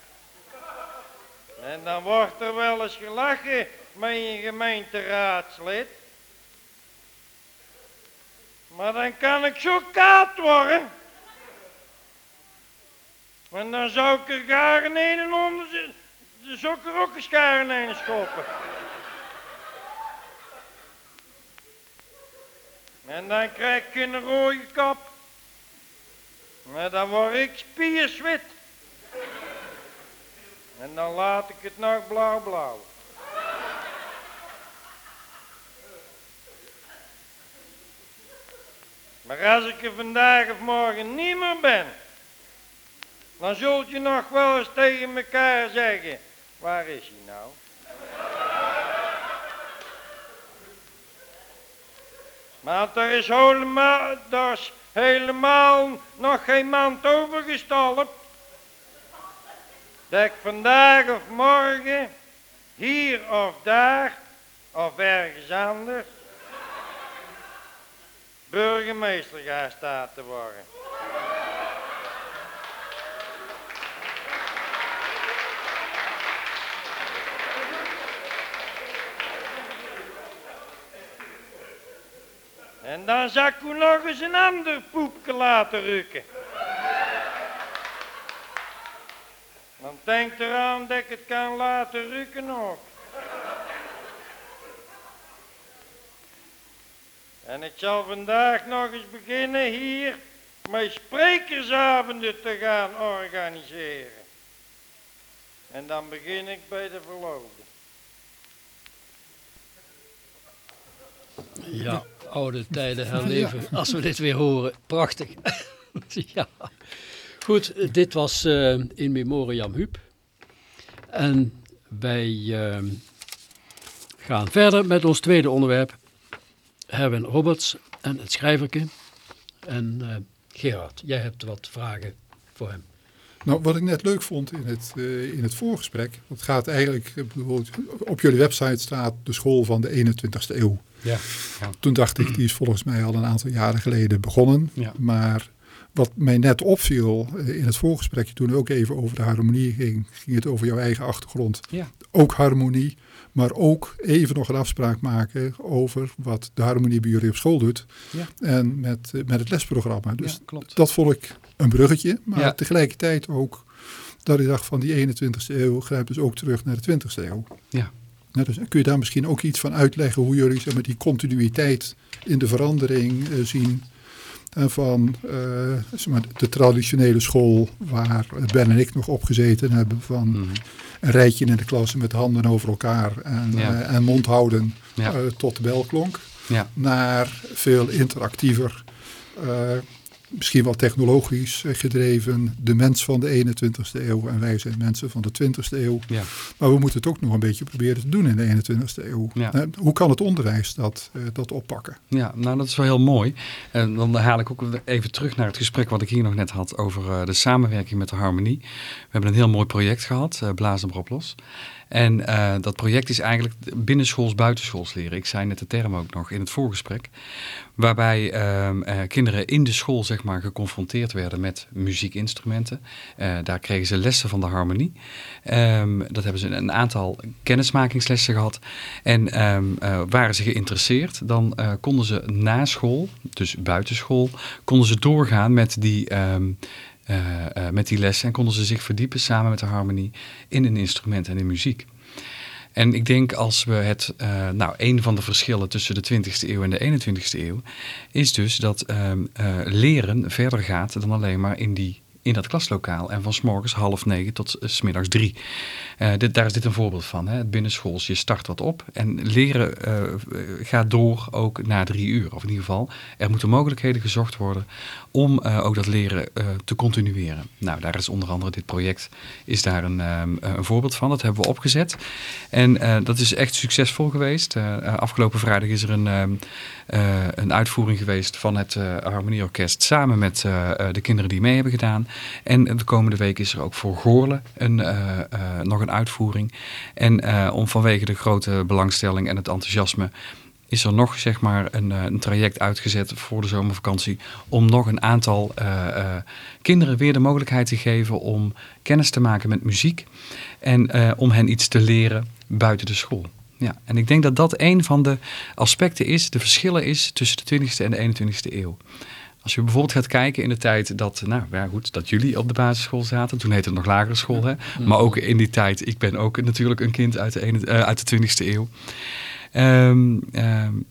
En dan wordt er wel eens gelachen met een gemeenteraadslid. Maar dan kan ik zo kaat worden. Want dan zou ik er garen een onder. De sokken ook een scharen heen schoppen. En dan krijg ik een rode kop. Maar dan word ik spierswit. En dan laat ik het nog blauw-blauw. Maar als ik er vandaag of morgen niet meer ben, dan zult je nog wel eens tegen elkaar zeggen, waar is hij nou? Maar er is helemaal, helemaal nog geen maand overgestolpt. Dat ik vandaag of morgen, hier of daar, of ergens anders, burgemeester ga staan te worden. En dan zou ik u nog eens een ander poepje laten rukken. Denk eraan dat ik het kan laten rukken ook. En ik zal vandaag nog eens beginnen hier mijn sprekersavonden te gaan organiseren. En dan begin ik bij de verloofde. Ja, oude tijden herleven. Als we dit weer horen. Prachtig. ja. Goed, dit was uh, in memoriam Huub. En wij uh, gaan verder met ons tweede onderwerp. Herwin Roberts en het schrijverke. En uh, Gerard, jij hebt wat vragen voor hem. Nou, wat ik net leuk vond in het, uh, in het voorgesprek, het gaat eigenlijk, op jullie website staat de school van de 21ste eeuw. Ja, ja. Toen dacht ik, die is volgens mij al een aantal jaren geleden begonnen. Ja. Maar wat mij net opviel in het voorgesprekje, toen ook even over de harmonie ging, ging het over jouw eigen achtergrond. Ja. Ook harmonie, maar ook even nog een afspraak maken over wat de harmonie bij jullie op school doet. Ja. En met, met het lesprogramma. Dus dat vond ik een bruggetje, maar tegelijkertijd ook dat ik dacht van die 21ste eeuw grijpt dus ook terug naar de 20ste eeuw. Ja. Nou, dus kun je daar misschien ook iets van uitleggen hoe jullie zeg maar, die continuïteit in de verandering uh, zien van uh, zeg maar, de traditionele school waar Ben en ik nog op gezeten hebben van mm -hmm. een rijtje in de klas met handen over elkaar en, ja. uh, en mond houden ja. tot de bel klonk, naar veel interactiever misschien wel technologisch gedreven, de mens van de 21ste eeuw en wij zijn mensen van de 20ste eeuw. Ja. Maar we moeten het ook nog een beetje proberen te doen in de 21ste eeuw. Ja. Hoe kan het onderwijs dat, dat oppakken? Ja, nou dat is wel heel mooi. En dan haal ik ook even terug naar het gesprek wat ik hier nog net had over de samenwerking met de harmonie. We hebben een heel mooi project gehad, Blazen op los. En uh, dat project is eigenlijk binnenschools, buitenschools leren. Ik zei net de term ook nog in het voorgesprek. Waarbij uh, uh, kinderen in de school zeg maar, geconfronteerd werden met muziekinstrumenten. daar kregen ze lessen van de harmonie. Um, dat hebben ze een aantal kennismakingslessen gehad. En um, waren ze geïnteresseerd, dan konden ze na school, dus buitenschool, konden ze doorgaan met die... uh, uh, met die lessen en konden ze zich verdiepen samen met de harmonie in een instrument en in muziek. En ik denk als we het, uh, nou, een van de verschillen tussen de 20e eeuw en de 21e eeuw, is dus dat ehm, leren verder gaat dan alleen maar in die in dat klaslokaal. En van s morgens half negen tot s middags drie. Dit, daar is dit een voorbeeld van. Hè? Het binnenschools, je start wat op. En leren gaat door ook na drie uur. Of in ieder geval, er moeten mogelijkheden gezocht worden om uh, ook dat leren te continueren. Nou, daar is onder andere dit project is daar een, um, een voorbeeld van. Dat hebben we opgezet. En dat is echt succesvol geweest. afgelopen vrijdag is er een, um, een uitvoering geweest van het Harmonieorkest samen met de kinderen die mee hebben gedaan. En de komende week is er ook voor Goorlen een, nog een uitvoering. En om vanwege de grote belangstelling en het enthousiasme is er nog zeg maar, een, een, traject uitgezet voor de zomervakantie om nog een aantal kinderen weer de mogelijkheid te geven om kennis te maken met muziek en om hen iets te leren buiten de school. Ja, en ik denk dat dat een van de aspecten is, de verschillen is tussen de 20e en de 21e eeuw. Als je bijvoorbeeld gaat kijken in de tijd dat, nou ja goed, dat jullie op de basisschool zaten, toen heette het nog lagere school, hè? maar ook in die tijd, ik ben ook natuurlijk een kind uit de, ene, uit de 20e eeuw. Um, um,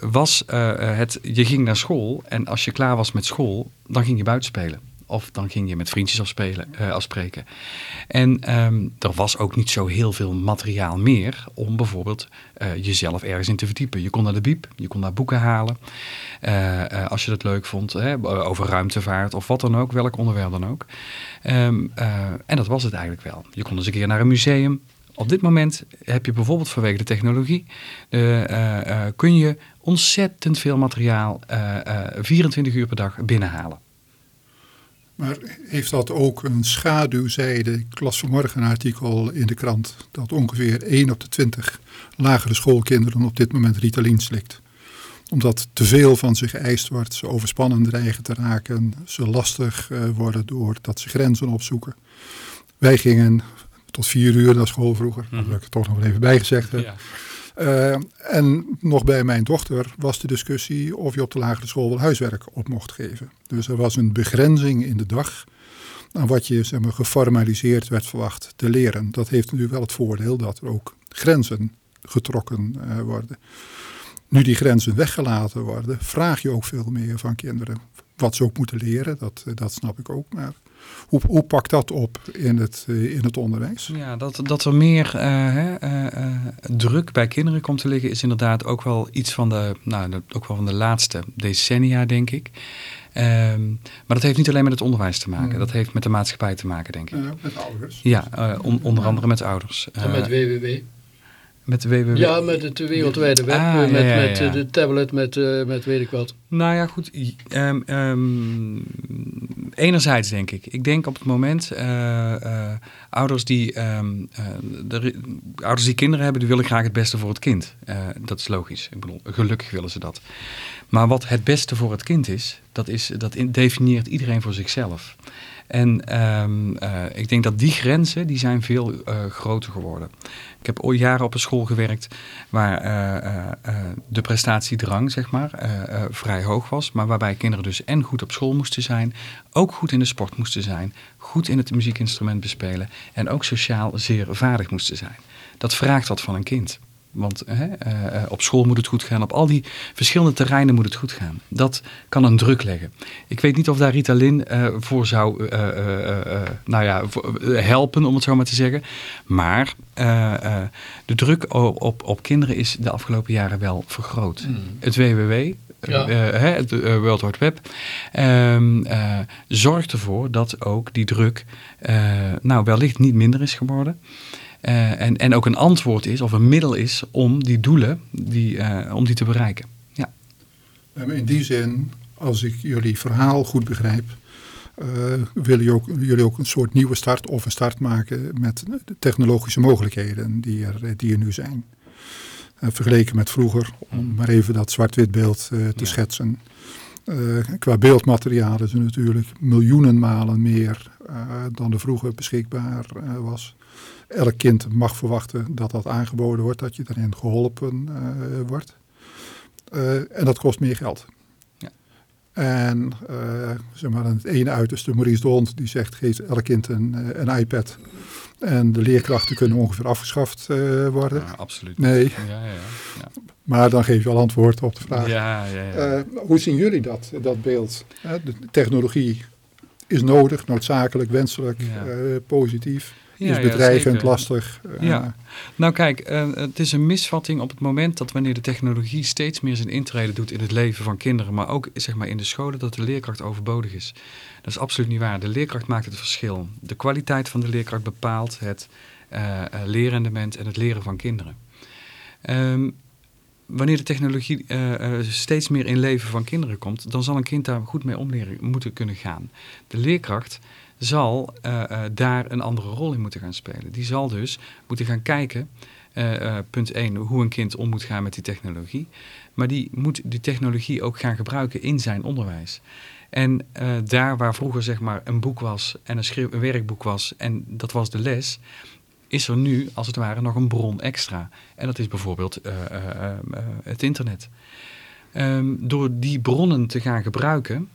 was uh, het, je ging naar school en als je klaar was met school, dan ging je buiten spelen. Of dan ging je met vriendjes afspelen, uh, afspreken. En um, er was ook niet zo heel veel materiaal meer om bijvoorbeeld jezelf ergens in te verdiepen. Je kon naar de biep, je kon daar boeken halen. Als je dat leuk vond, hè, over ruimtevaart of wat dan ook, welk onderwerp dan ook. En dat was het eigenlijk wel. Je kon eens een keer naar een museum. Op dit moment heb je bijvoorbeeld vanwege de technologie, kun je ontzettend veel materiaal 24 uur per dag binnenhalen. Maar heeft dat ook een schaduwzijde? Ik las vanmorgen een artikel in de krant dat ongeveer 1 op de 20 lagere schoolkinderen op dit moment Ritalin slikt. Omdat te veel van ze geëist wordt, ze overspannen dreigen te raken, ze lastig worden doordat ze grenzen opzoeken. Wij gingen tot vier uur naar school vroeger, mm -hmm. dat wil ik er toch nog even bijgezegd. Ja. Uh, en nog bij mijn dochter was de discussie of je op de lagere school wel huiswerk op mocht geven. Dus er was een begrenzing in de dag aan wat je zeg maar, geformaliseerd werd verwacht te leren. Dat heeft natuurlijk wel het voordeel dat er ook grenzen getrokken uh, worden. Nu die grenzen weggelaten worden, vraag je ook veel meer van kinderen. Wat ze ook moeten leren, dat, dat snap ik ook. Maar hoe, hoe pakt dat op in het, uh, in het onderwijs? Ja, dat, dat er meer uh, hè, uh, druk bij kinderen komt te liggen is inderdaad ook wel iets van de, nou, de, ook wel van de laatste decennia, denk ik. Um, maar dat heeft niet alleen met het onderwijs te maken. Hmm. Dat heeft met de maatschappij te maken, denk ik. met ouders. Ja, on, onder andere met ouders. En met WWW. Met de WWW? Ja, met het wereldwijde web, ah, met, ja, ja, ja. met de tablet, met, uh, met weet ik wat. Nou ja, goed. Um, um, enerzijds denk ik. Ik denk op het moment, uh, uh, ouders, die, um, de, ouders die kinderen hebben, die willen graag het beste voor het kind. dat is logisch. Ik bedoel, gelukkig willen ze dat. Maar wat het beste voor het kind is, dat, is, dat definieert iedereen voor zichzelf. En um, uh, ik denk dat die grenzen, die zijn veel uh, groter geworden. Ik heb ooit jaren op een school gewerkt waar uh, de prestatiedrang, zeg maar, vrij hoog was. Maar waarbij kinderen dus en goed op school moesten zijn, ook goed in de sport moesten zijn, goed in het muziekinstrument bespelen en ook sociaal zeer vaardig moesten zijn. Dat vraagt wat van een kind. Want hè, uh, op school moet het goed gaan. Op al die verschillende terreinen moet het goed gaan. Dat kan een druk leggen. Ik weet niet of daar Ritalin uh, voor zou uh, nou ja, helpen, om het zo maar te zeggen. Maar de druk op, op kinderen is de afgelopen jaren wel vergroot. Mm. Het WWW, ja. het World Wide Web, um, zorgt ervoor dat ook die druk nou wellicht niet minder is geworden. Uh, en, en ook een antwoord is of een middel is om die doelen die, uh, om die te bereiken. Ja. In die zin, als ik jullie verhaal goed begrijp, uh, willen jullie ook, jullie ook een soort nieuwe start of een start maken met de technologische mogelijkheden die er, die er nu zijn. vergeleken met vroeger, om maar even dat zwart-wit beeld te ja. schetsen. Qua beeldmateriaal is er natuurlijk miljoenen malen meer dan er vroeger beschikbaar was elk kind mag verwachten dat dat aangeboden wordt, dat je daarin geholpen wordt. En dat kost meer geld. Ja. En zeg maar, het ene uiterste, Maurice de Hond, die zegt geef elk kind een, een iPad. En de leerkrachten kunnen ongeveer afgeschaft worden. Ja, absoluut. Nee. Ja, ja, ja. Maar dan geef je al antwoord op de vraag. Ja, ja, ja. hoe zien jullie dat, dat beeld? de technologie is nodig, noodzakelijk, wenselijk, positief ja, is bedreigend, lastig. Ja. Nou kijk, het is een misvatting op het moment dat wanneer de technologie steeds meer zijn intrede doet in het leven van kinderen, maar ook zeg maar, in de scholen, dat de leerkracht overbodig is. Dat is absoluut niet waar. De leerkracht maakt het verschil. De kwaliteit van de leerkracht bepaalt het leerrendement en het leren van kinderen. Um, wanneer de technologie uh, uh, steeds meer in leven van kinderen komt, dan zal een kind daar goed mee om leren moeten kunnen gaan. De leerkracht zal uh, daar een andere rol in moeten gaan spelen. Die zal dus moeten gaan kijken, punt 1, hoe een kind om moet gaan met die technologie. Maar die moet die technologie ook gaan gebruiken in zijn onderwijs. En daar waar vroeger zeg maar een boek was en een werkboek was en dat was de les, is er nu als het ware nog een bron extra. En dat is bijvoorbeeld het internet. Ehm, door die bronnen te gaan gebruiken,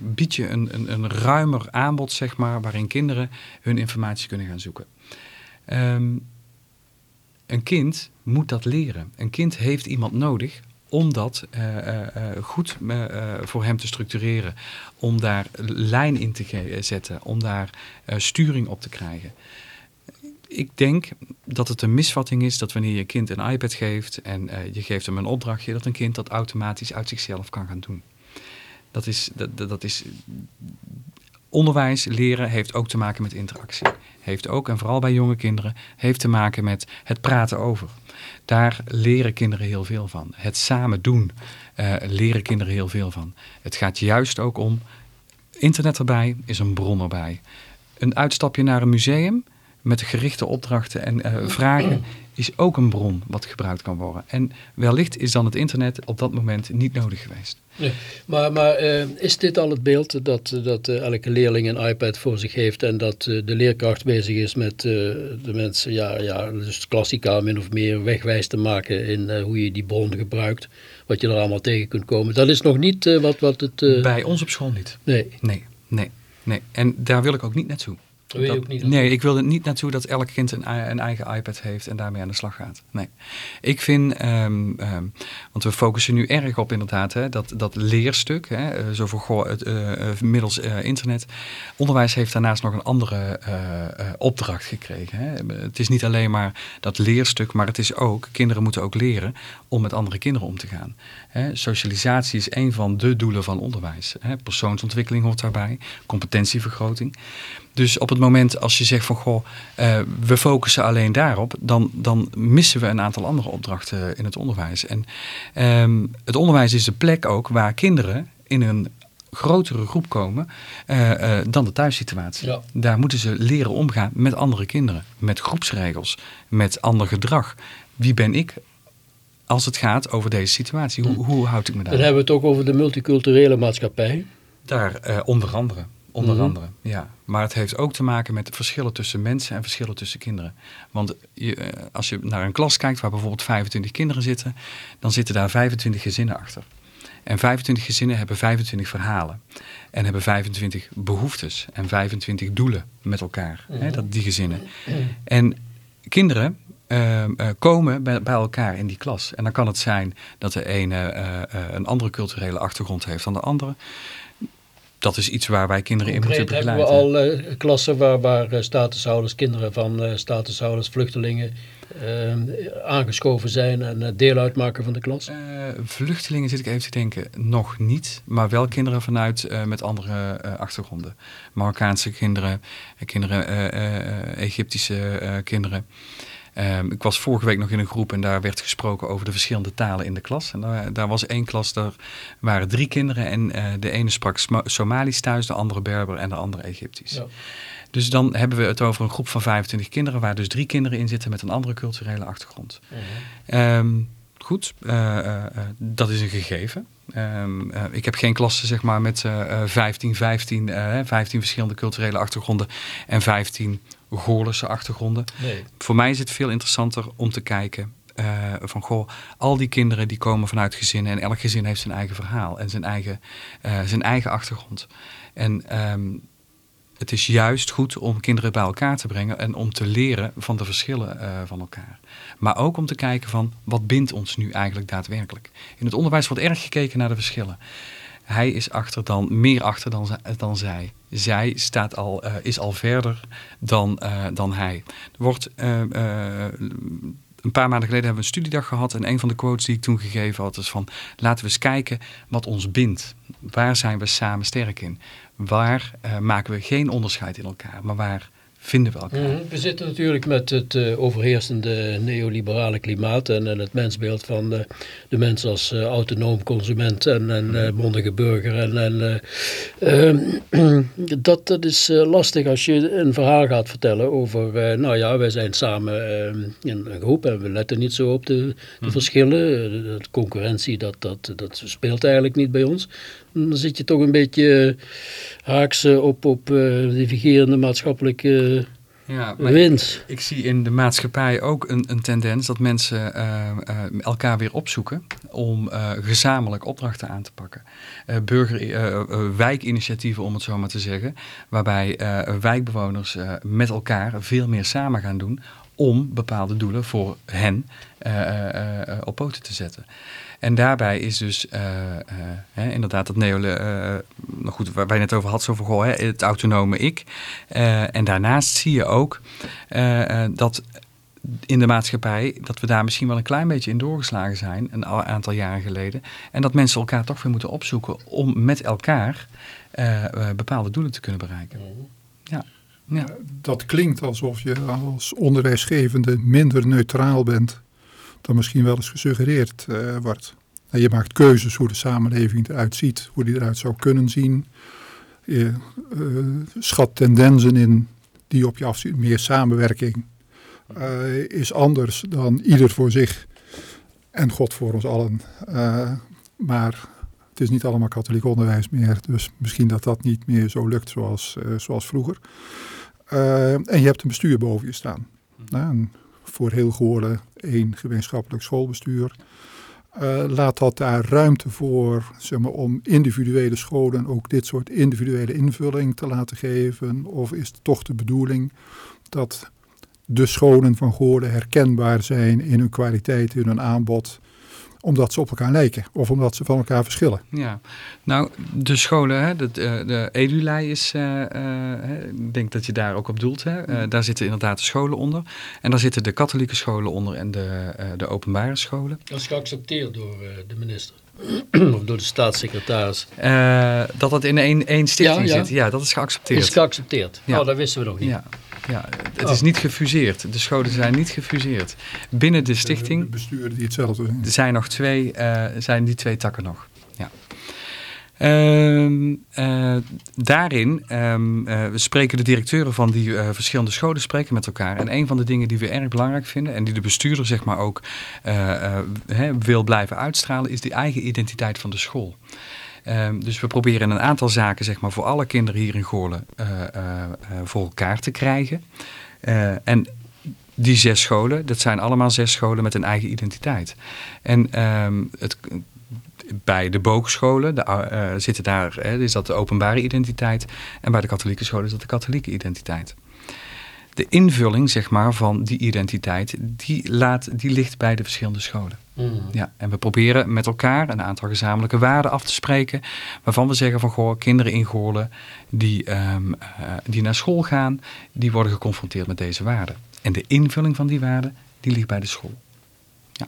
bied je een, een, een, ruimer aanbod, zeg maar, waarin kinderen hun informatie kunnen gaan zoeken. Ehm, een kind moet dat leren. Een kind heeft iemand nodig om dat goed voor hem te structureren. Om daar lijn in te zetten. Om daar sturing op te krijgen. Ik denk dat het een misvatting is dat wanneer je kind een iPad geeft en je geeft hem een opdrachtje, dat een kind dat automatisch uit zichzelf kan gaan doen. Dat is, dat, dat is onderwijs, leren heeft ook te maken met interactie. Heeft ook, en vooral bij jonge kinderen, heeft te maken met het praten over. Daar leren kinderen heel veel van. Het samen doen uh, leren kinderen heel veel van. Het gaat juist ook om, internet erbij is een bron erbij. Een uitstapje naar een museum met gerichte opdrachten en uh, vragen is ook een bron wat gebruikt kan worden. En wellicht is dan het internet op dat moment niet nodig geweest. Nee, maar maar uh, is dit al het beeld dat, dat uh, elke leerling een iPad voor zich heeft en dat uh, de leerkracht bezig is met de mensen, ja, ja, dus klassica min of meer wegwijs te maken in hoe je die bron gebruikt, wat je er allemaal tegen kunt komen. Dat is nog niet wat, wat het... Bij ons op school niet. Nee. Nee, nee, nee. En daar wil ik ook niet naartoe nee, ik wil er niet naartoe dat elk kind een, een, eigen iPad heeft en daarmee aan de slag gaat. Nee. Ik vind, ehm, ehm, want we focussen nu erg op inderdaad hè, dat, dat leerstuk, hè, eh, zo voor het, uh, middels uh, internet. Onderwijs heeft daarnaast nog een andere opdracht gekregen. Hè. Het is niet alleen maar dat leerstuk, maar het is ook, kinderen moeten ook leren om met andere kinderen om te gaan. Socialisatie is een van de doelen van onderwijs. Persoonsontwikkeling hoort daarbij, competentievergroting. Dus op het moment als je zegt van goh, uh, we focussen alleen daarop, dan, dan missen we een aantal andere opdrachten in het onderwijs. En um, het onderwijs is de plek ook waar kinderen in een grotere groep komen uh, uh, dan de thuissituatie. Ja. Daar moeten ze leren omgaan met andere kinderen, met groepsregels, met ander gedrag. Wie ben ik als het gaat over deze situatie? Hoe, hoe houd ik me daar? Dan hebben we het ook over de multiculturele maatschappij. Daar onder andere. Onder mhm. andere, ja. Maar het heeft ook te maken met verschillen tussen mensen en verschillen tussen kinderen. Want je, eh, als je naar een klas kijkt waar bijvoorbeeld 25 kinderen zitten, dan zitten daar 25 gezinnen achter. En 25 gezinnen hebben 25 verhalen. En hebben 25 behoeftes en 25 doelen met elkaar. hè, mhm. dat, die gezinnen. En kinderen uh, komen bij, bij, elkaar in die klas. En dan kan het zijn dat de ene uh, een andere culturele achtergrond heeft dan de andere dat is iets waar wij kinderen in moeten begeleiden. hebben we al klassen waar, waar statushouders, kinderen van statushouders, vluchtelingen aangeschoven zijn en deel uitmaken van de klas? vluchtelingen zit ik even te denken, nog niet. Maar wel kinderen vanuit met andere achtergronden. Marokkaanse kinderen, kinderen Egyptische kinderen. Um, ik was vorige week nog in een groep en daar werd gesproken over de verschillende talen in de klas. En daar, daar was één klas, daar waren drie kinderen en uh, de ene sprak Somalisch thuis, de andere Berber en de andere Egyptisch. Ja. Dus dan hebben we het over een groep van 25 kinderen, waar dus drie kinderen in zitten met een andere culturele achtergrond. -huh. um, goed, uh, uh, dat is een gegeven. Um, ik heb geen klassen zeg maar, met 15, 15, 15 verschillende culturele achtergronden en 15 Goorlense achtergronden. Nee. Voor mij is het veel interessanter om te kijken uh, van goh, al die kinderen die komen vanuit gezinnen en elk gezin heeft zijn eigen verhaal en zijn eigen, uh, zijn eigen achtergrond. En um, het is juist goed om kinderen bij elkaar te brengen en om te leren van de verschillen uh, van elkaar. Maar ook om te kijken van wat bindt ons nu eigenlijk daadwerkelijk. In het onderwijs wordt erg gekeken naar de verschillen. Hij is achter dan, meer achter dan, dan zij. Zij staat al, uh, is al verder dan, uh, dan hij. Er wordt, uh, een paar maanden geleden hebben we een studiedag gehad. En een van de quotes die ik toen gegeven had is van... laten we eens kijken wat ons bindt. Waar zijn we samen sterk in? Waar maken we geen onderscheid in elkaar? Maar waar vinden we elkaar. Mhm. We zitten natuurlijk met het uh, overheersende neoliberale klimaat en, en, het mensbeeld van uh, de mens als uh, autonoom consument en, en mhm. mondige burger. En, en ehm, dat, dat is lastig als je een verhaal gaat vertellen over, nou ja, wij zijn samen ehm, in een groep en we letten niet zo op de, de mhm. verschillen. De, de, concurrentie, dat, dat, dat speelt eigenlijk niet bij ons dan zit je toch een beetje haaks op, op uh, die vigerende maatschappelijke Ja, Wins. Ik, zie in de maatschappij ook een, een tendens dat mensen uh, uh, elkaar weer opzoeken om uh, gezamenlijk opdrachten aan te pakken. burger, wijkinitiatieven om het zo maar te zeggen, waarbij wijkbewoners met elkaar veel meer samen gaan doen om bepaalde doelen voor hen op poten te zetten. En daarbij is dus uh, uh, hè, inderdaad dat neo, uh, nou goed, waar, je net over had, zo van goh, hè, het autonome ik. en daarnaast zie je ook dat in de maatschappij, dat we daar misschien wel een klein beetje in doorgeslagen zijn, een aantal jaren geleden. En dat mensen elkaar toch weer moeten opzoeken om met elkaar bepaalde doelen te kunnen bereiken. Ja. Ja. Dat klinkt alsof je als onderwijsgevende minder neutraal bent dan misschien wel eens gesuggereerd uh, wordt. je maakt keuzes hoe de samenleving eruit ziet, hoe die eruit zou kunnen zien. Je uh, schat tendensen in die op je afzien. Meer samenwerking uh, is anders dan ieder voor zich en God voor ons allen. maar het is niet allemaal katholiek onderwijs meer, dus misschien dat dat niet meer zo lukt zoals, zoals vroeger. en je hebt een bestuur boven je staan. Nou, voor heel Goorlen één gemeenschappelijk schoolbestuur. Uh, laat dat daar ruimte voor zeg maar, om individuele scholen ook dit soort individuele invulling te laten geven? Of is het toch de bedoeling dat de scholen van Goorlen herkenbaar zijn in hun kwaliteit, in hun aanbod? Omdat ze op elkaar lijken of omdat ze van elkaar verschillen. Ja, nou de scholen, hè, de, eh, de Edulei is, uh, uh, ik denk dat je daar ook op doelt. Hè. Uh, daar zitten inderdaad de scholen onder. En daar zitten de katholieke scholen onder en de, de openbare scholen. Dat is geaccepteerd door de minister. of door de staatssecretaris. dat dat in één, één stichting ja, ja. zit, ja, dat is geaccepteerd. Is geaccepteerd? Ja. Oh, dat wisten we nog niet. Ja. Ja, het oh. is niet gefuseerd. De scholen zijn niet gefuseerd. Binnen de stichting... De besturen die hetzelfde zijn. Er zijn nog twee, uh, zijn die twee takken nog. Ja. Uh, uh, daarin um, we spreken de directeuren van die verschillende scholen spreken met elkaar. En een van de dingen die we erg belangrijk vinden... en die de bestuurder zeg maar ook wil blijven uitstralen... is die eigen identiteit van de school. Um, dus we proberen een aantal zaken zeg maar, voor alle kinderen hier in Goorlen uh, uh, voor elkaar te krijgen. en die zes scholen, dat zijn allemaal zes scholen met een eigen identiteit. En um, het, bij de boogscholen de, zitten daar, hè, is dat de openbare identiteit. En bij de katholieke scholen is dat de katholieke identiteit de invulling zeg maar, van die identiteit, die, laat, die ligt bij de verschillende scholen. Mm. Ja, en we proberen met elkaar een aantal gezamenlijke waarden af te spreken, waarvan we zeggen van goh, kinderen in Goorlen die, um, uh, die naar school gaan, die worden geconfronteerd met deze waarden. En de invulling van die waarden, die ligt bij de school. Ja.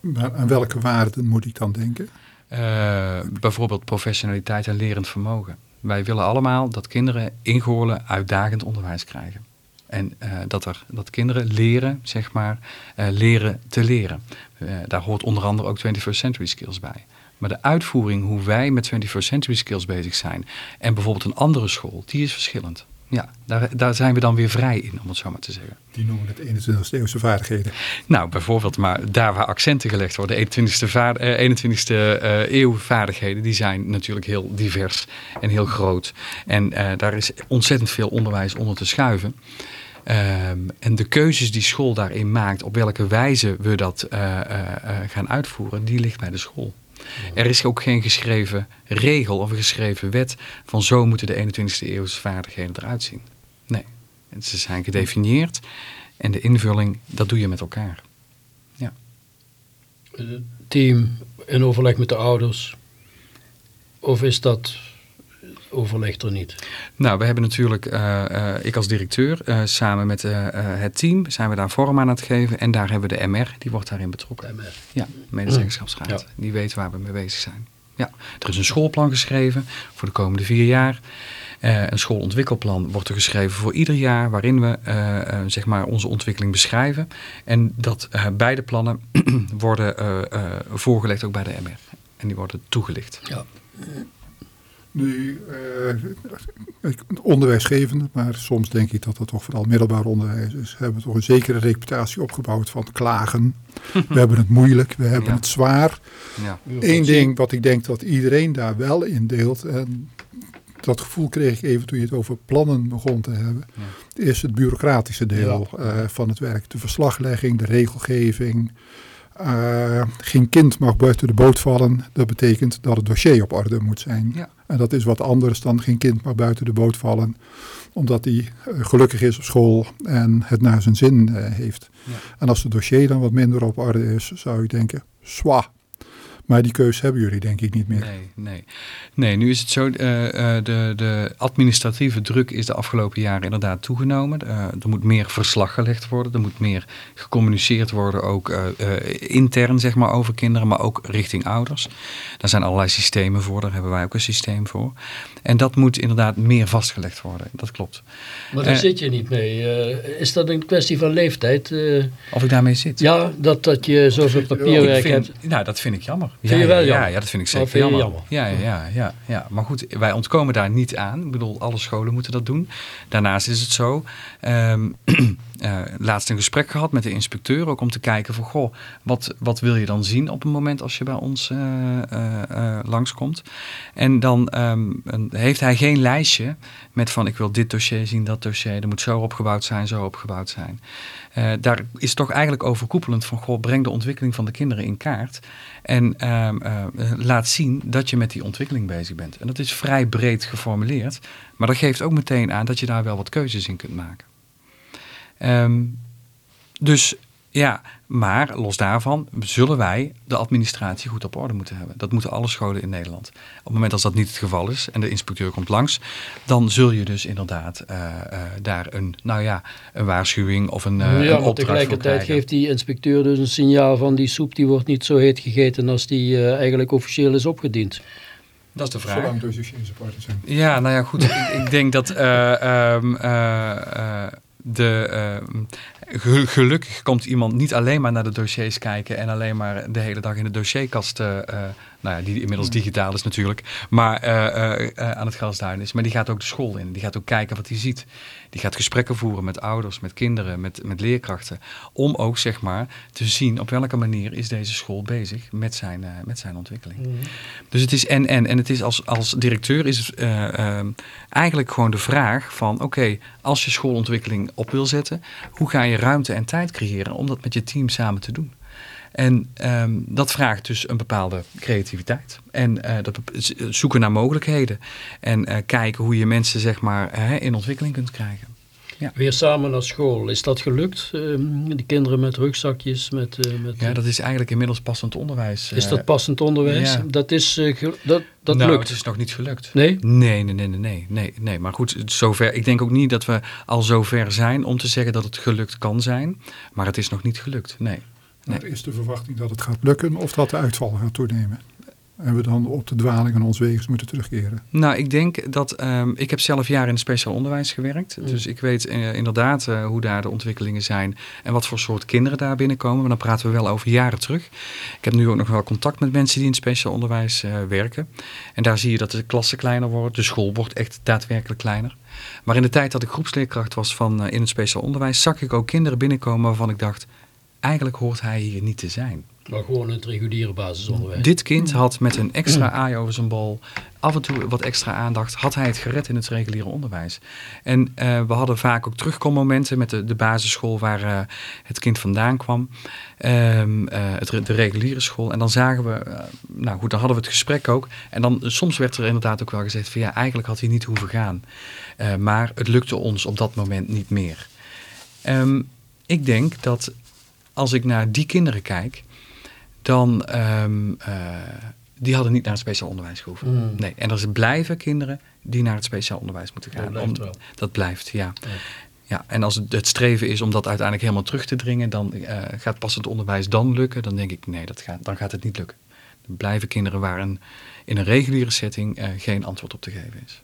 Maar aan welke waarden moet ik dan denken? Uh, bijvoorbeeld professionaliteit en lerend vermogen. Wij willen allemaal dat kinderen in Goorlen uitdagend onderwijs krijgen. En uh, dat, er, dat kinderen leren, zeg maar, uh, leren te leren. Uh, daar hoort onder andere ook 21st century skills bij. Maar de uitvoering, hoe wij met 21st century skills bezig zijn... en bijvoorbeeld een andere school, die is verschillend. Ja, daar, daar zijn we dan weer vrij in, om het zo maar te zeggen. Die noemen het 21ste eeuwse vaardigheden. Nou, bijvoorbeeld, maar daar waar accenten gelegd worden, 21ste, vaar, 21ste uh, eeuw vaardigheden, die zijn natuurlijk heel divers en heel groot. En uh, daar is ontzettend veel onderwijs onder te schuiven. Um, en de keuzes die school daarin maakt, op welke wijze we dat uh, gaan uitvoeren, die ligt bij de school. Er is ook geen geschreven regel of een geschreven wet van zo moeten de 21ste eeuwse vaardigheden eruit zien. Nee, ze zijn gedefinieerd en de invulling, dat doe je met elkaar. Ja. Team in overleg met de ouders, of is dat overlegt er niet? Nou, we hebben natuurlijk, uh, uh, ik als directeur, uh, samen met het team, zijn we daar vorm aan het geven. En daar hebben we de MR, die wordt daarin betrokken. De MR? Ja, medezeggenschapsraad. Ja. Die weet waar we mee bezig zijn. Ja, er is een schoolplan geschreven voor de komende vier jaar. een schoolontwikkelplan wordt er geschreven voor ieder jaar, waarin we zeg maar onze ontwikkeling beschrijven. En dat beide plannen worden voorgelegd ook bij de MR. En die worden toegelicht. Ja. Nu, uh, onderwijsgevende, maar soms denk ik dat dat toch vooral middelbaar onderwijs is, hebben toch een zekere reputatie opgebouwd van klagen. we hebben het moeilijk, we hebben het zwaar. Ja. Eén ding wat ik denk dat iedereen daar wel in deelt, en dat gevoel kreeg ik even toen je het over plannen begon te hebben. Ja. Is het bureaucratische deel ja. van het werk. De verslaglegging, de regelgeving. Geen kind mag buiten de boot vallen. Dat betekent dat het dossier op orde moet zijn. Ja. En dat is wat anders dan geen kind mag buiten de boot vallen omdat hij gelukkig is op school en het naar zijn zin heeft. Ja. En als het dossier dan wat minder op orde is, zou ik denken, zwa, maar die keuze hebben jullie denk ik niet meer. Nee, nee. nee nu is het zo, uh, de, de administratieve druk is de afgelopen jaren inderdaad toegenomen. Uh, er moet meer verslag gelegd worden, er moet meer gecommuniceerd worden, ook intern zeg maar over kinderen, maar ook richting ouders. Daar zijn allerlei systemen voor, daar hebben wij ook een systeem voor. En dat moet inderdaad meer vastgelegd worden, dat klopt. Maar daar zit je niet mee. is dat een kwestie van leeftijd? of ik daarmee zit? Ja, dat, dat je zoveel papierwerk vind, hebt. Nou, dat vind ik jammer. Vind ja, je wel jammer? Ja, ja, dat vind ik zeker jammer. jammer. Ja, ja, ja, ja, maar goed, wij ontkomen daar niet aan. Ik bedoel, alle scholen moeten dat doen. Daarnaast is het zo, um, uh, laatst een gesprek gehad met de inspecteur, ook om te kijken van, goh, wat, wat wil je dan zien op het moment als je bij ons uh, uh, langskomt? En dan um, heeft hij geen lijstje met van, ik wil dit dossier zien, dat dossier, er moet zo opgebouwd zijn, zo opgebouwd zijn. daar is toch eigenlijk overkoepelend van, goh, breng de ontwikkeling van de kinderen in kaart. En uh, uh, laat zien dat je met die ontwikkeling bezig bent. En dat is vrij breed geformuleerd. Maar dat geeft ook meteen aan dat je daar wel wat keuzes in kunt maken. Um, dus ja, maar los daarvan zullen wij de administratie goed op orde moeten hebben. Dat moeten alle scholen in Nederland. Op het moment als dat niet het geval is en de inspecteur komt langs, dan zul je dus inderdaad uh, uh, daar een, nou ja, een waarschuwing of een, uh, ja, een opdracht tegelijkertijd geeft die inspecteur dus een signaal van die soep die wordt niet zo heet gegeten als die eigenlijk officieel is opgediend. Dat is de vraag. Zolang dus in zijn. Ja, nou ja, goed. ik, ik, denk dat um, de, uh, gelukkig komt iemand niet alleen maar naar de dossiers kijken en alleen maar de hele dag in de dossierkast, uh, nou ja, die inmiddels digitaal is natuurlijk, maar uh, aan het grasduinen is. Maar die gaat ook de school in. Die gaat ook kijken wat hij ziet. Die gaat gesprekken voeren met ouders, met kinderen, met, met leerkrachten. Om ook zeg maar te zien op welke manier is deze school bezig met zijn, met zijn ontwikkeling. Mm. Dus het is en en. En het is als, als directeur is het eigenlijk gewoon de vraag van oké, okay, als je schoolontwikkeling op wil zetten, hoe ga je ruimte en tijd creëren om dat met je team samen te doen? En um, dat vraagt dus een bepaalde creativiteit. En uh, dat zoeken naar mogelijkheden. En uh, kijken hoe je mensen zeg maar uh, in ontwikkeling kunt krijgen. Ja. Weer samen naar school. Is dat gelukt? Uh, de kinderen met rugzakjes? Met, met, ja, dat is eigenlijk inmiddels passend onderwijs. Is dat passend onderwijs? Ja. Dat, is, dat, dat nou, lukt? het is nog niet gelukt. Nee? Nee, nee, nee, nee, nee, nee. Maar goed, zover, ik denk ook niet dat we al zover zijn om te zeggen dat het gelukt kan zijn. Maar het is nog niet gelukt, nee. Nee. Is de verwachting dat het gaat lukken of dat de uitval gaat toenemen? En we dan op de dwaling aan ons wegens moeten terugkeren? Nou, ik denk dat... Um, ik heb zelf jaren in het speciaal onderwijs gewerkt. Mm. Dus ik weet uh, inderdaad uh, hoe daar de ontwikkelingen zijn... en wat voor soort kinderen daar binnenkomen. Maar dan praten we wel over jaren terug. Ik heb nu ook nog wel contact met mensen die in het speciaal onderwijs uh, werken. En daar zie je dat de klassen kleiner worden. De school wordt echt daadwerkelijk kleiner. Maar in de tijd dat ik groepsleerkracht was van, in het speciaal onderwijs... zag ik ook kinderen binnenkomen waarvan ik dacht eigenlijk hoort hij hier niet te zijn. Maar gewoon het reguliere basisonderwijs. Dit kind had met een extra aai over zijn bol, af en toe wat extra aandacht, had hij het gered in het reguliere onderwijs. En uh, we hadden vaak ook terugkommomenten met de, de basisschool waar uh, het kind vandaan kwam, um, uh, het, de reguliere school. En dan zagen we, nou goed, dan hadden we het gesprek ook. En dan soms werd er inderdaad ook wel gezegd van ja, eigenlijk had hij niet hoeven gaan. maar het lukte ons op dat moment niet meer. Um, ik denk dat als ik naar die kinderen kijk, dan um, uh, die hadden niet naar het speciaal onderwijs gehoeven. Mm. Nee, en er blijven kinderen die naar het speciaal onderwijs moeten gaan. Dat blijft, om, dat blijft ja. ja. ja. en als het, het, streven is om dat uiteindelijk helemaal terug te dringen, dan uh, gaat pas het onderwijs dan lukken. Dan denk ik, nee, dat gaat, dan gaat het niet lukken. Er blijven kinderen waar een, in een reguliere setting uh, geen antwoord op te geven is.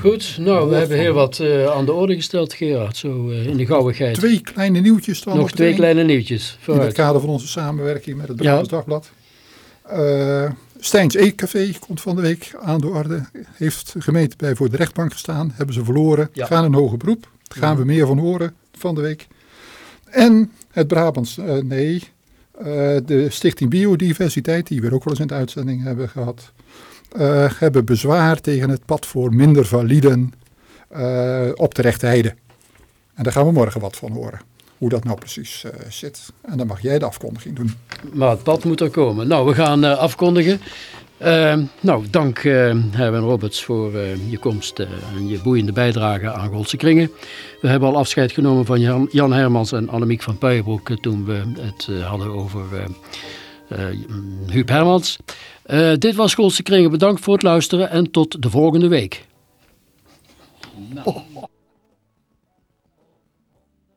Goed, nou, we hebben heel wat uh, aan de orde gesteld, Gerard, zo uh, in de gauwigheid. Twee kleine nieuwtjes dan. Nog twee kleine nieuwtjes. Vooruit. In het kader van onze samenwerking met het Brabants ja. Dagblad. Uh, Stijns Eetcafé komt van de week aan de orde. Heeft de gemeente bij voor de rechtbank gestaan. Hebben ze verloren. Ja. Gaan in hoger beroep. Daar gaan we meer van horen van de week. En het Brabants, nee, de Stichting Biodiversiteit, die we ook wel eens in de uitzending hebben gehad hebben bezwaar tegen het pad voor minder validen op de rechte. En daar gaan we morgen wat van horen. Hoe dat nou precies zit. En dan mag jij de afkondiging doen. Maar het pad moet er komen. Nou, we gaan afkondigen. Uh, nou, dank uh, Herwin Roberts voor uh, je komst en je boeiende bijdrage aan Goldse Kringen. We hebben al afscheid genomen van Jan, Jan Hermans en Annemiek van Puijenbroek toen we het hadden over Huub Hermans. Dit was Goldse Kringen. Bedankt voor het luisteren en tot de volgende week. Nou.